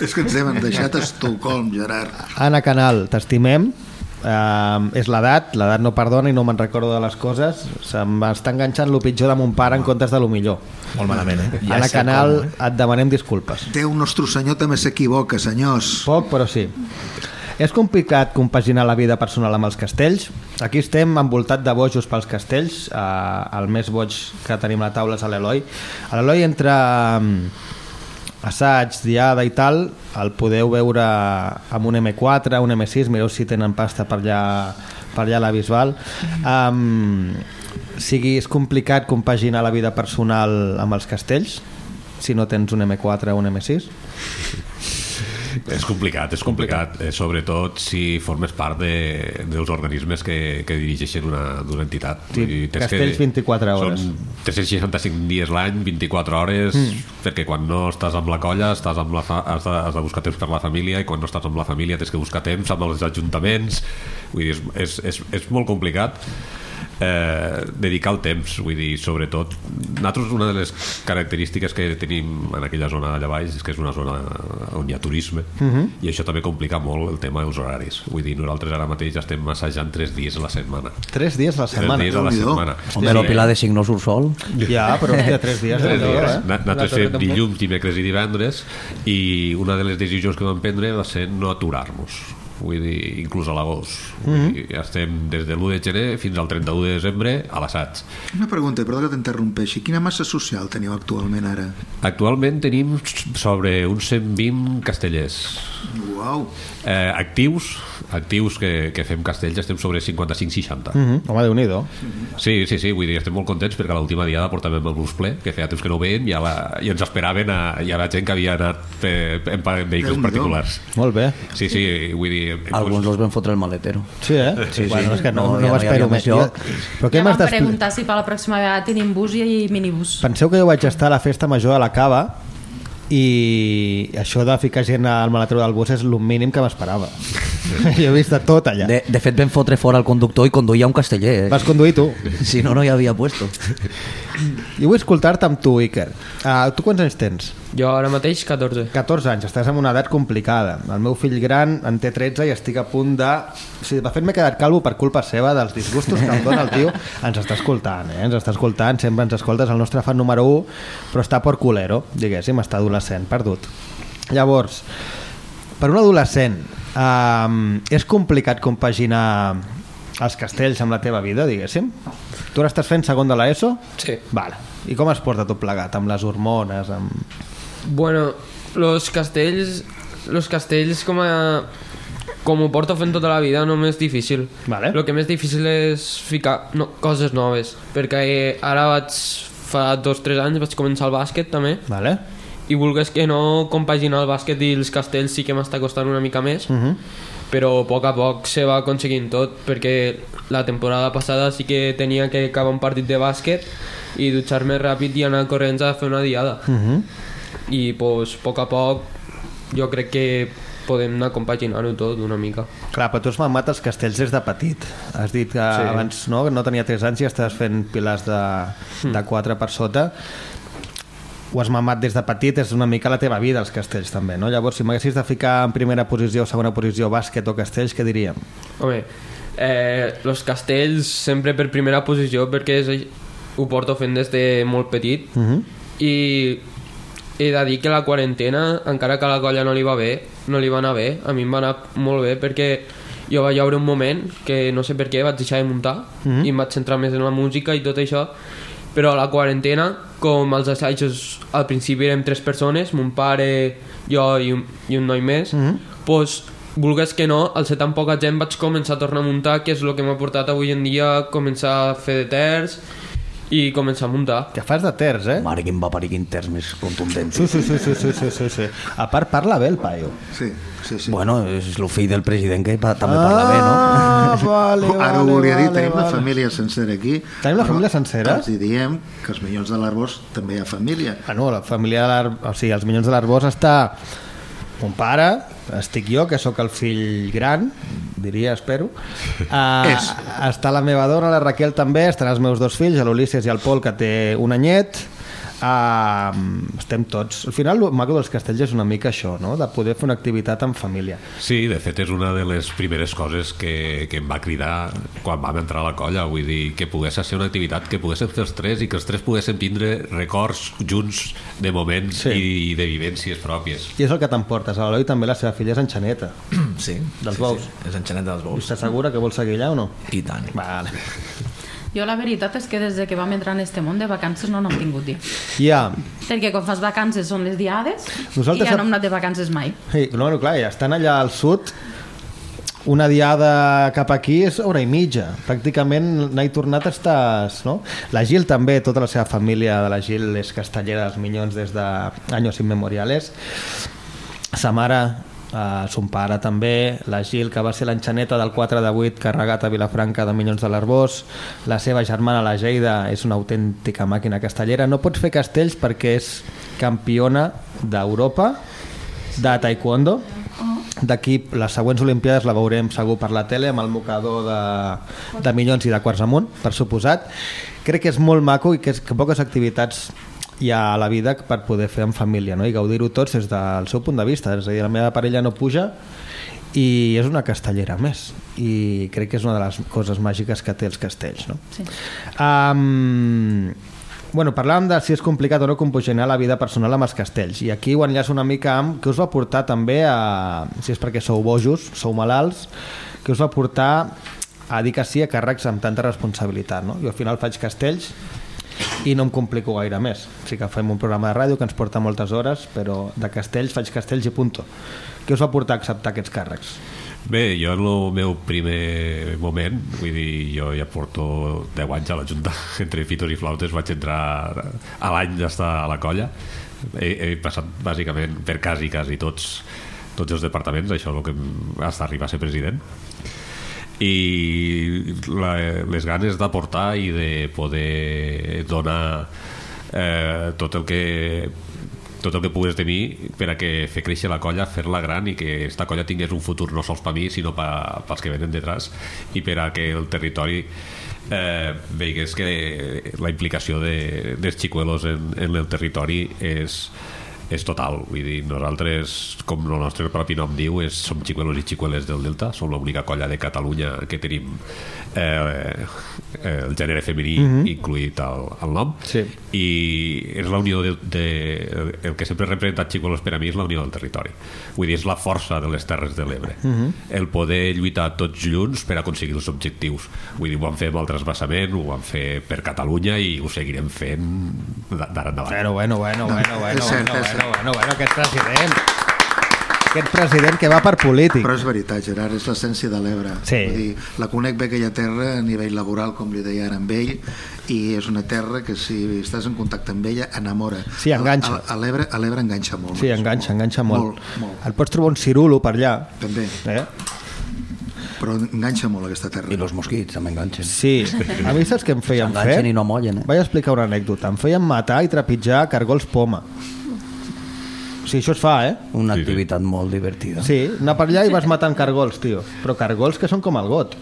És que ens hem deixat a Estocolm, Gerard. Anna Canal, t'estimem, Uh, és l'edat, l'edat no perdona i no me'n recordo de les coses. Se'm està enganxant lo pitjor de mon pare en comptes de lo millor. Molt malament, eh? Ja Anna Canal, com, et demanem disculpes. Déu nostre senyor també s'equivoca, senyors. Poc, però sí. És complicat compaginar la vida personal amb els castells. Aquí estem envoltat de bojos pels castells. Uh, el més boig que tenim a la taula és l'Eloi. L'Eloi entre um, assaig, diada i tal, el podeu veure amb un M4, un M6, mireu si tenen pasta per allà, per allà a la Bisbal. Um, sigui, és complicat compaginar la vida personal amb els castells, si no tens un M4 o un M6. És complicat, és complicat, eh, sobretot si formes part de, dels organismes que, que dirigeixen una, d'una entitat. Sí, tens castells 24 hores. Són 365 dies l'any, 24 hores, Mm. perquè quan no estàs amb la colla estàs amb la fa has, de, has de buscar temps per la família i quan no estàs amb la família tens que buscar temps amb els ajuntaments. Vull dir, és, és, és, és molt complicat eh, dedicar el temps, vull dir, sobretot nosaltres una de les característiques que tenim en aquella zona d'allà baix és que és una zona on hi ha turisme Mhm. i això també complica molt el tema dels horaris vull dir, nosaltres ara mateix estem massajant tres dies a la setmana Tres dies a la setmana. Tres dies a la setmana. Home, el Pilar de surt sol. Ja, però hòstia, tres dies. Tres déu-n'hi-do, dies. eh? Nosaltres fem dilluns, dimecres i divendres i una de les decisions que vam prendre va ser no aturar-nos vull dir, inclús a l'agost Vull Mhm. dir, estem des de l'1 de gener fins al 31 de desembre a l'assaig Una pregunta, perdó que t'interrompeixi. Quina massa social teniu actualment ara? Actualment tenim sobre uns 120 castellers. Uau. Eh, actius, actius que, que fem castells estem sobre 55-60. Mm -hmm. Home, déu-n'hi-do. Sí, sí, sí, vull dir, estem molt contents perquè a l'última diada portàvem el bus ple, que feia temps que no ho veien i, a la, i ens esperaven a, hi havia gent que havia anat per, en, en vehicles particulars. Molt bé. Sí, sí, vull dir... Alguns los ven fotre el maletero. Sí, eh? Sí, sí. Bueno, és que no, No, no, ja m'espero més. Jo... lloc. Però què Ja m'has vam preguntar si per la pròxima vegada tenim bus i minibús. Penseu que jo vaig estar a la festa major de la Cava i això de ficar gent al maletero del bus és el mínim que m'esperava. jo he vist de tot allà. De, de fet, vam fotre fora el conductor i conduïa un casteller. Eh? Vas conduir tu. Si no, no hi havia puesto. I vull escoltar-te amb tu, Iker. Uh, tu quants anys tens? Jo ara mateix 14. 14 anys, estàs en una edat complicada. El meu fill gran en té 13 i estic a punt de... O sigui, de fet, m'he quedat calvo per culpa seva dels disgustos que em dona el tio. Ens està escoltant, eh? Ens està escoltant, sempre ens escoltes, el nostre fan número 1, però està por culero, diguéssim, està adolescent, perdut. Llavors, per un adolescent, um, és complicat compaginar els castells amb la teva vida, diguéssim? Tu ara estàs fent segon de l'ESO? Sí. Vale. I com es porta tot plegat? Amb les hormones, amb... Bueno, los castells, los castells com a com ho porto fent tota la vida no m'és difícil. Vale. Lo que més difícil és ficar no, coses noves, perquè ara vaig fa dos o tres anys vaig començar el bàsquet també. Vale. I vulgues que no compaginar el bàsquet i els castells sí que m'està costant una mica més. Uh -huh. però a poc a poc se va aconseguint tot perquè la temporada passada sí que tenia que acabar un partit de bàsquet i dutxar-me ràpid i anar corrents a fer una diada Uh -huh. i pues, a poc a poc jo crec que podem anar compaginant-ho tot una mica Clar, però tu has mamat els castells des de petit. Has dit que sí. Abans no, no tenia 3 anys i estàs fent pilars de, de 4 per sota. Ho has mamat des de petit, és una mica la teva vida, els castells també, no? Llavors, si m'haguessis de ficar en primera posició o segona posició bàsquet o castells, què diríem? home, eh, los castells sempre per primera posició perquè és, ho porto fent des de molt petit Uh -huh. i he de dir que la quarantena, encara que a la colla no li va bé, no li va anar bé, a mi em va anar molt bé perquè jo vaig veure un moment que no sé per què vaig deixar de muntar Mhm. i em vaig centrar més en la música i tot això però a la quarantena, com els assajos al principi érem tres persones, mon pare, jo i un, i un noi més, Mhm. pues, vulgues que no, al ser tan poca gent vaig començar a tornar a muntar, que és el que m'ha portat avui en dia a començar a fer de terç i començar a muntar. Que fas de terç, eh? Mare, quin va parir, quin terç més contundent. Sí, sí, sí, sí, sí, sí, sí, sí. A part, parla bé el paio. Sí, sí, sí. Bueno, és el fill del president que pa, també parla bé, no? Ah, vale, vale, Ara ho volia dir, vale, tenim la vale. família sencera aquí. Tenim la família sencera? Els diem que els Minyons de l'Arbós també hi ha família. Ah, no, la família de l'Arbós, o sigui, els Minyons de l'Arbós està mon pare, estic jo, que sóc el fill gran, diria, espero. Uh, És. està la meva dona, la Raquel també, estan els meus dos fills, l'Ulisses i el Pol, que té un anyet. Uh, estem tots... Al final, el maco dels castells és una mica això, no? de poder fer una activitat en família. Sí, de fet és una de les primeres coses que, que em va cridar quan vam entrar a la colla, vull dir que pogués ser una activitat que poguéssim fer els tres i que els tres poguéssim tindre records junts de moments sí. i de vivències pròpies. I és el que t'emportes. A l'Eloi també la seva filla és enxaneta. Sí, dels sí, bous. sí, és enxaneta dels bous. I s'assegura que vol seguir allà o no? I tant. Vale. Jo la veritat és que des de que vam entrar en este món de vacances no n'hem tingut dia. Ja, Perquè quan fas vacances són les diades Nosaltres i ja no hem anat de vacances mai. Sí, no, no, clar, ja estan allà al sud una diada cap aquí és hora i mitja pràcticament i tornat estàs no? la Gil també, tota la seva família de la Gil és castellera dels Minyons des d'anys immemoriales sa mare Uh, son pare també, la Gil que va ser l'enxaneta del 4 de 8 carregat a Vilafranca de Minyons de l'Arbós. La seva germana la Geida és una autèntica màquina castellera. No pots fer castells perquè és campiona d'Europa de taekwondo. D'aquí les següents olimpiades la veurem segur per la tele amb el mocador de, de milions i de quarts amunt per suposat. Crec que és molt maco i que, és, que poques activitats ha a la vida per poder fer en família no? i gaudir-ho tots des del seu punt de vista és a dir, la meva parella no puja i és una castellera més i crec que és una de les coses màgiques que té els castells no? Sí. Um, bueno, parlàvem de si és complicat o no compaginar la vida personal amb els castells i aquí ho enllaço una mica amb què us va portar també a, si és perquè sou bojos, sou malalts, que us va portar a dir que sí a càrrecs amb tanta responsabilitat. No? Jo al final faig castells i no em complico gaire més. Sí que fem un programa de ràdio que ens porta moltes hores, però de castells faig castells i punto. Què us va portar a acceptar aquests càrrecs? Bé, jo en el meu primer moment, vull dir, jo ja porto 10 anys a la Junta, entre fitos i flautes vaig entrar a l'any d'estar a la colla. He, he passat bàsicament per quasi, quasi tots, tots els departaments, això és el que hasta arribar a ser president i la, les ganes d'aportar i de poder donar eh, tot el que tot el que pugues de mi per a que fer créixer la colla, fer-la gran i que esta colla tingués un futur no sols per mi sinó pa, pels que venen detrás i per a que el territori eh, veigués que la implicació de, dels xicuelos en, en el territori és, és total, vull dir, nosaltres com el nostre propi nom diu és, som xicuelos i xicueles del Delta, som l'única colla de Catalunya que tenim eh, eh, el gènere femení Mhm. incluït al, al nom. Sí. i és la unió de, de, el que sempre ha representat xicuelos per a mi és la unió del territori. Vull dir, és la força de les Terres de l'Ebre. Mhm. el poder lluitar tots junts per aconseguir els objectius. Vull dir, ho vam fer amb el transbassament ho vam fer per Catalunya i ho seguirem fent d'ara endavant. Bueno, bueno, bueno, No, bueno, bueno, és cert, bueno, és bueno, bueno, bueno, aquest president aquest president que va per polític Però és veritat, Gerard, és l'essència de l'Ebre. Sí. Vull dir, la conec bé aquella terra a nivell laboral, com li deia ara amb ell, i és una terra que si estàs en contacte amb ella, enamora. Sí, enganxa. A, a l'Ebre a l'Ebre enganxa molt. Sí, enganxa, enganxa molt. Molt, molt. Et pots trobar un cirulo per allà. També. Eh? Però enganxa molt aquesta terra. I los mosquits també enganxen. Sí, a mi saps què em feien fer? S'enganxen i no mollen, eh? Vaig explicar una anècdota. Em feien matar i trepitjar cargols poma. Sigui, això es fa, eh? Una activitat molt divertida. Sí, anar per allà i vas matant cargols, tio. Però cargols que són com el got.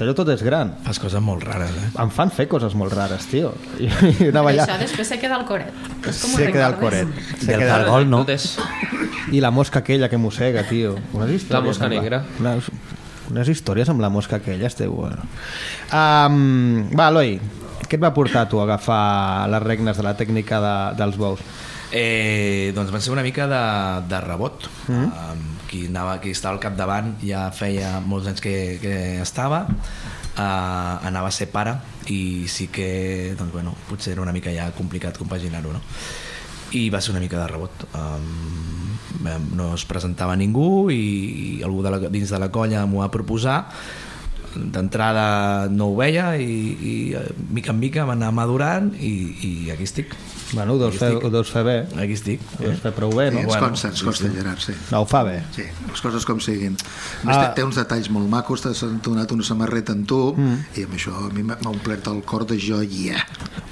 Allò tot és gran. Fas coses molt rares, eh? Em fan fer coses molt rares, tio. I, i anava allà. Això després se queda al coret. És com Se queda al coret. Se queda no? I la mosca aquella que mossega, tio. La mosca negra. Unes, unes històries amb la mosca aquella, esteu... Bueno. Um, va, Eloi, què et va portar tu a agafar les regnes de la tècnica de, dels bous? Eh, doncs van ser una mica de, de rebot. Mm. Mm. qui, anava, qui estava al capdavant ja feia molts anys que, que estava, uh, anava a ser pare i sí que doncs, bueno, potser era una mica ja complicat compaginar-ho. No? I va ser una mica de rebot. Um, no es presentava ningú i, i algú de la, dins de la colla m'ho va proposar d'entrada no ho veia i, i eh, mica en mica va anar madurant i, i aquí estic Bueno, ho deus, fer, ho deus fer bé. Aquí estic. Ho deus fer prou bé, no? Sí, ens consta, ens consta, Gerard, sí. No, ho fa bé. Sí, les coses com siguin. A més, Ah. té, té uns detalls molt macos, t'has donat una samarreta en tu Mm. i amb això a mi m'ha omplert el cor de joia.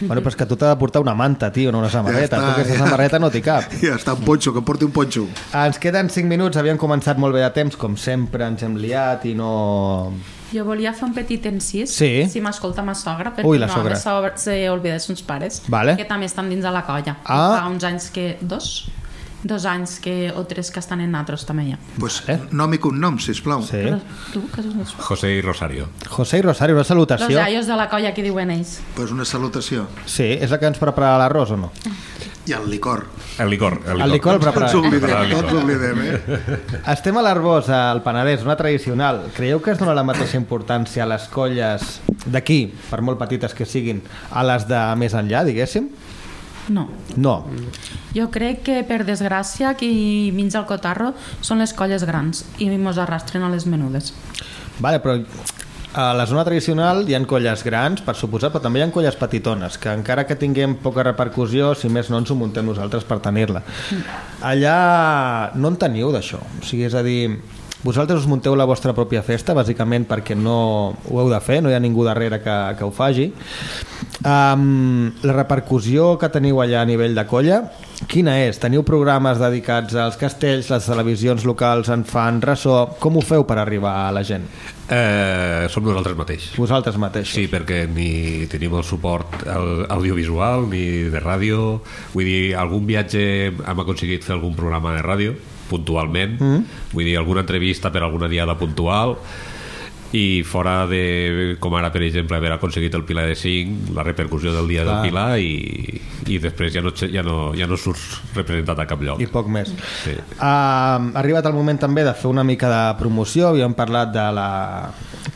Bueno, però és que tu t'ha de portar una manta, tio, no una samarreta. Ja està, tu aquesta ja. samarreta no t'hi cap. Ja està, un ponxo, que em porti un ponxo. Ens queden 5 minuts, havíem començat molt bé de temps, com sempre ens hem liat i no... Jo volia fer un petit incís, Sí. si m'escolta ma sogra, perquè Ui, la no sogra. se, oblida sus pares, Vale. que també estan dins de la colla. Ah. Fa uns anys que... Dos? Dos anys que, o tres que estan en natros també ja. Pues, eh? nom i cognom, sisplau. Sí. Però tu, que és José i Rosario. José i Rosario, una Los salutació. iaios de la colla que diuen ells. Pues una salutació. Sí, és la que ens prepara l'arròs o no? I el licor. El licor. El licor, El licor el. Tots oblidem, el licor. tots oblidem, eh? Estem a l'Arbós, al Penedès, una tradicional. Creieu que es dona la mateixa importància a les colles d'aquí, per molt petites que siguin, a les de més enllà, diguéssim? No. No. Jo crec que, per desgràcia, qui menja el cotarro són les colles grans i mos arrastren a les menudes. Vale, però a la zona tradicional hi ha colles grans, per suposar, però també hi ha colles petitones, que encara que tinguem poca repercussió, si més no ens ho muntem nosaltres per tenir-la. Allà no en teniu d'això. O sigui, és a dir, vosaltres us munteu la vostra pròpia festa, bàsicament perquè no ho heu de fer, no hi ha ningú darrere que, que ho faci. Um, la repercussió que teniu allà a nivell de colla, quina és? Teniu programes dedicats als castells, les televisions locals en fan ressò, com ho feu per arribar a la gent? Eh, som nosaltres mateix. Vosaltres mateixos. Sí, perquè ni tenim el suport al- audiovisual ni de ràdio. Vull dir, algun viatge hem aconseguit fer algun programa de ràdio, puntualment. Mm. Vull dir, alguna entrevista per alguna diada puntual i fora de, com ara per exemple haver aconseguit el Pilar de 5 la repercussió del dia Clar. del Pilar i, i després ja no, ja, no, ja no surts representat a cap lloc I poc més. sí. Ha arribat el moment també de fer una mica de promoció, havíem parlat de la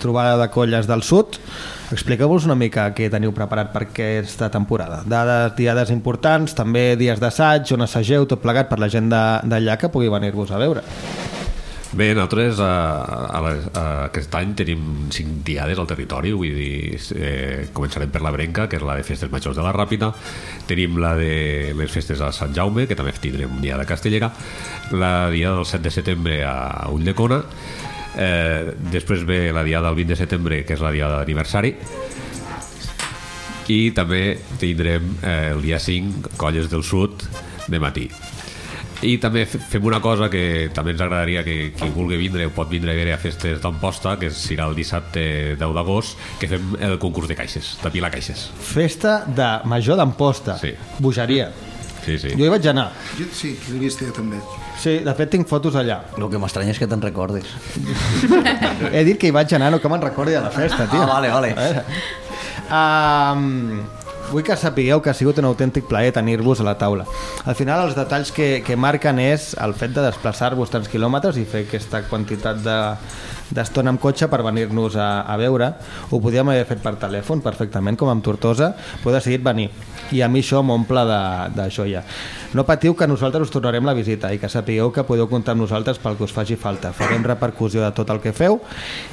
trobada de colles del sud. Expliqueu-vos una mica què teniu preparat per aquesta temporada. Dades, diades importants, també dies d'assaig, on assageu, tot plegat per la gent d'allà que pugui venir-vos a veure. Bé, nosaltres a, a, la, a aquest any tenim cinc diades al territori, vull dir, eh, començarem per la Brenca, que és la de Festes Majors de la Ràpita, tenim la de les festes a Sant Jaume, que també tindrem un dia de Castellera, la dia del 7 de setembre a Ulldecona, eh, després ve la dia del 20 de setembre, que és la dia d'aniversari, i també tindrem eh, el dia 5 Colles del Sud de matí i també fem una cosa que també ens agradaria que qui vulgui vindre pot vindre a veure a festes d'Amposta que serà el dissabte 10 d'agost que fem el concurs de caixes, de pilar caixes Festa de Major d'Amposta. Sí. Bogeria. Sí, sí. Jo hi vaig anar. Jo, sí, vist jo també. Sí, de fet tinc fotos allà. El que m'estranya és que te'n recordes. He dit que hi vaig anar, no que me'n recordi de la festa, tio. Ah, vale, vale. Um, vull que sapigueu que ha sigut un autèntic plaer tenir-vos a la taula. Al final els detalls que, que marquen és el fet de desplaçar-vos tants quilòmetres i fer aquesta quantitat de d'estona amb cotxe per venir-nos a, a veure. Ho podíem haver fet per telèfon perfectament, com amb Tortosa, però he decidit venir. I a mi això m'omple de, de joia. No patiu que nosaltres us tornarem la visita i que sapigueu que podeu comptar amb nosaltres pel que us faci falta. Farem repercussió de tot el que feu,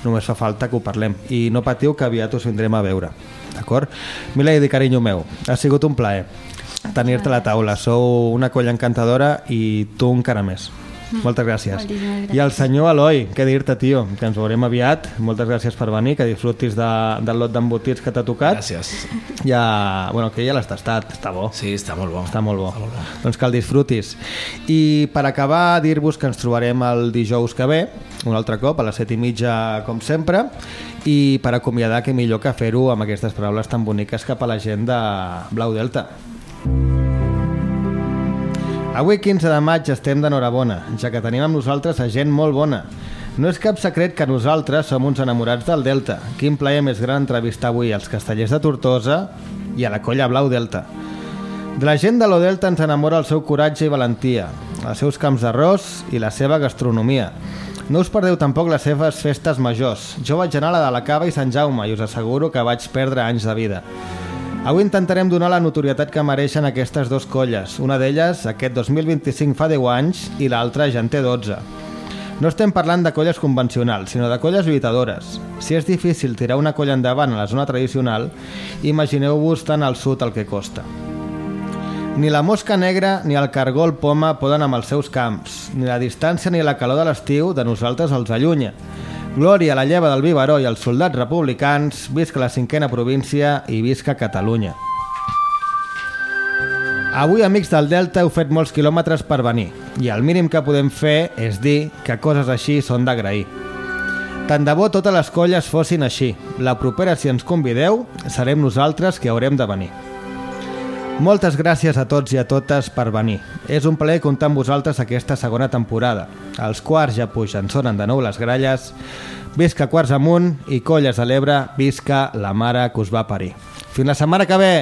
només fa falta que ho parlem. I no patiu que aviat us vindrem a veure. D'acord? Milady, carinyo meu, ha sigut un plaer tenir-te a la taula. Sou una colla encantadora i tu encara més. Moltes gràcies. I el senyor Eloi, què dir-te, tio? Que ens veurem aviat. Moltes gràcies per venir, que disfrutis de, del lot d'embotits que t'ha tocat. Gràcies. Ja, bueno, que ja l'has tastat, està bo. Sí, està molt bo. Està molt bo. Doncs que el disfrutis. I per acabar, dir-vos que ens trobarem el dijous que ve, un altre cop, a les set i mitja, com sempre, i per acomiadar, que millor que fer-ho amb aquestes paraules tan boniques cap a la gent de Blau Delta. Avui, 15 de maig, estem d'enhorabona, ja que tenim amb nosaltres a gent molt bona. No és cap secret que nosaltres som uns enamorats del Delta. Quin plaer més gran entrevistar avui als castellers de Tortosa i a la colla Blau Delta. De la gent de lo Delta ens enamora el seu coratge i valentia, els seus camps d'arròs i la seva gastronomia. No us perdeu tampoc les seves festes majors. Jo vaig anar a la de la Cava i Sant Jaume i us asseguro que vaig perdre anys de vida. Avui intentarem donar la notorietat que mereixen aquestes dues colles. Una d'elles, aquest 2025 fa 10 anys, i l'altra ja en té 12. No estem parlant de colles convencionals, sinó de colles lluitadores. Si és difícil tirar una colla endavant a la zona tradicional, imagineu-vos tant al sud el que costa. Ni la mosca negra ni el cargol poma poden amb els seus camps, ni la distància ni la calor de l'estiu de nosaltres els allunya. Glòria a la lleva del Vivaró i als soldats republicans, visca la cinquena província i visca Catalunya. Avui, amics del Delta, heu fet molts quilòmetres per venir i el mínim que podem fer és dir que coses així són d'agrair. Tant de bo totes les colles fossin així. La propera, si ens convideu, serem nosaltres que haurem de venir. Moltes gràcies a tots i a totes per venir. És un plaer comptar amb vosaltres aquesta segona temporada. Els quarts ja pugen, sonen de nou les gralles. Visca Quarts amunt i Colles de l'Ebre, visca la mare que us va parir. Fins la setmana que ve!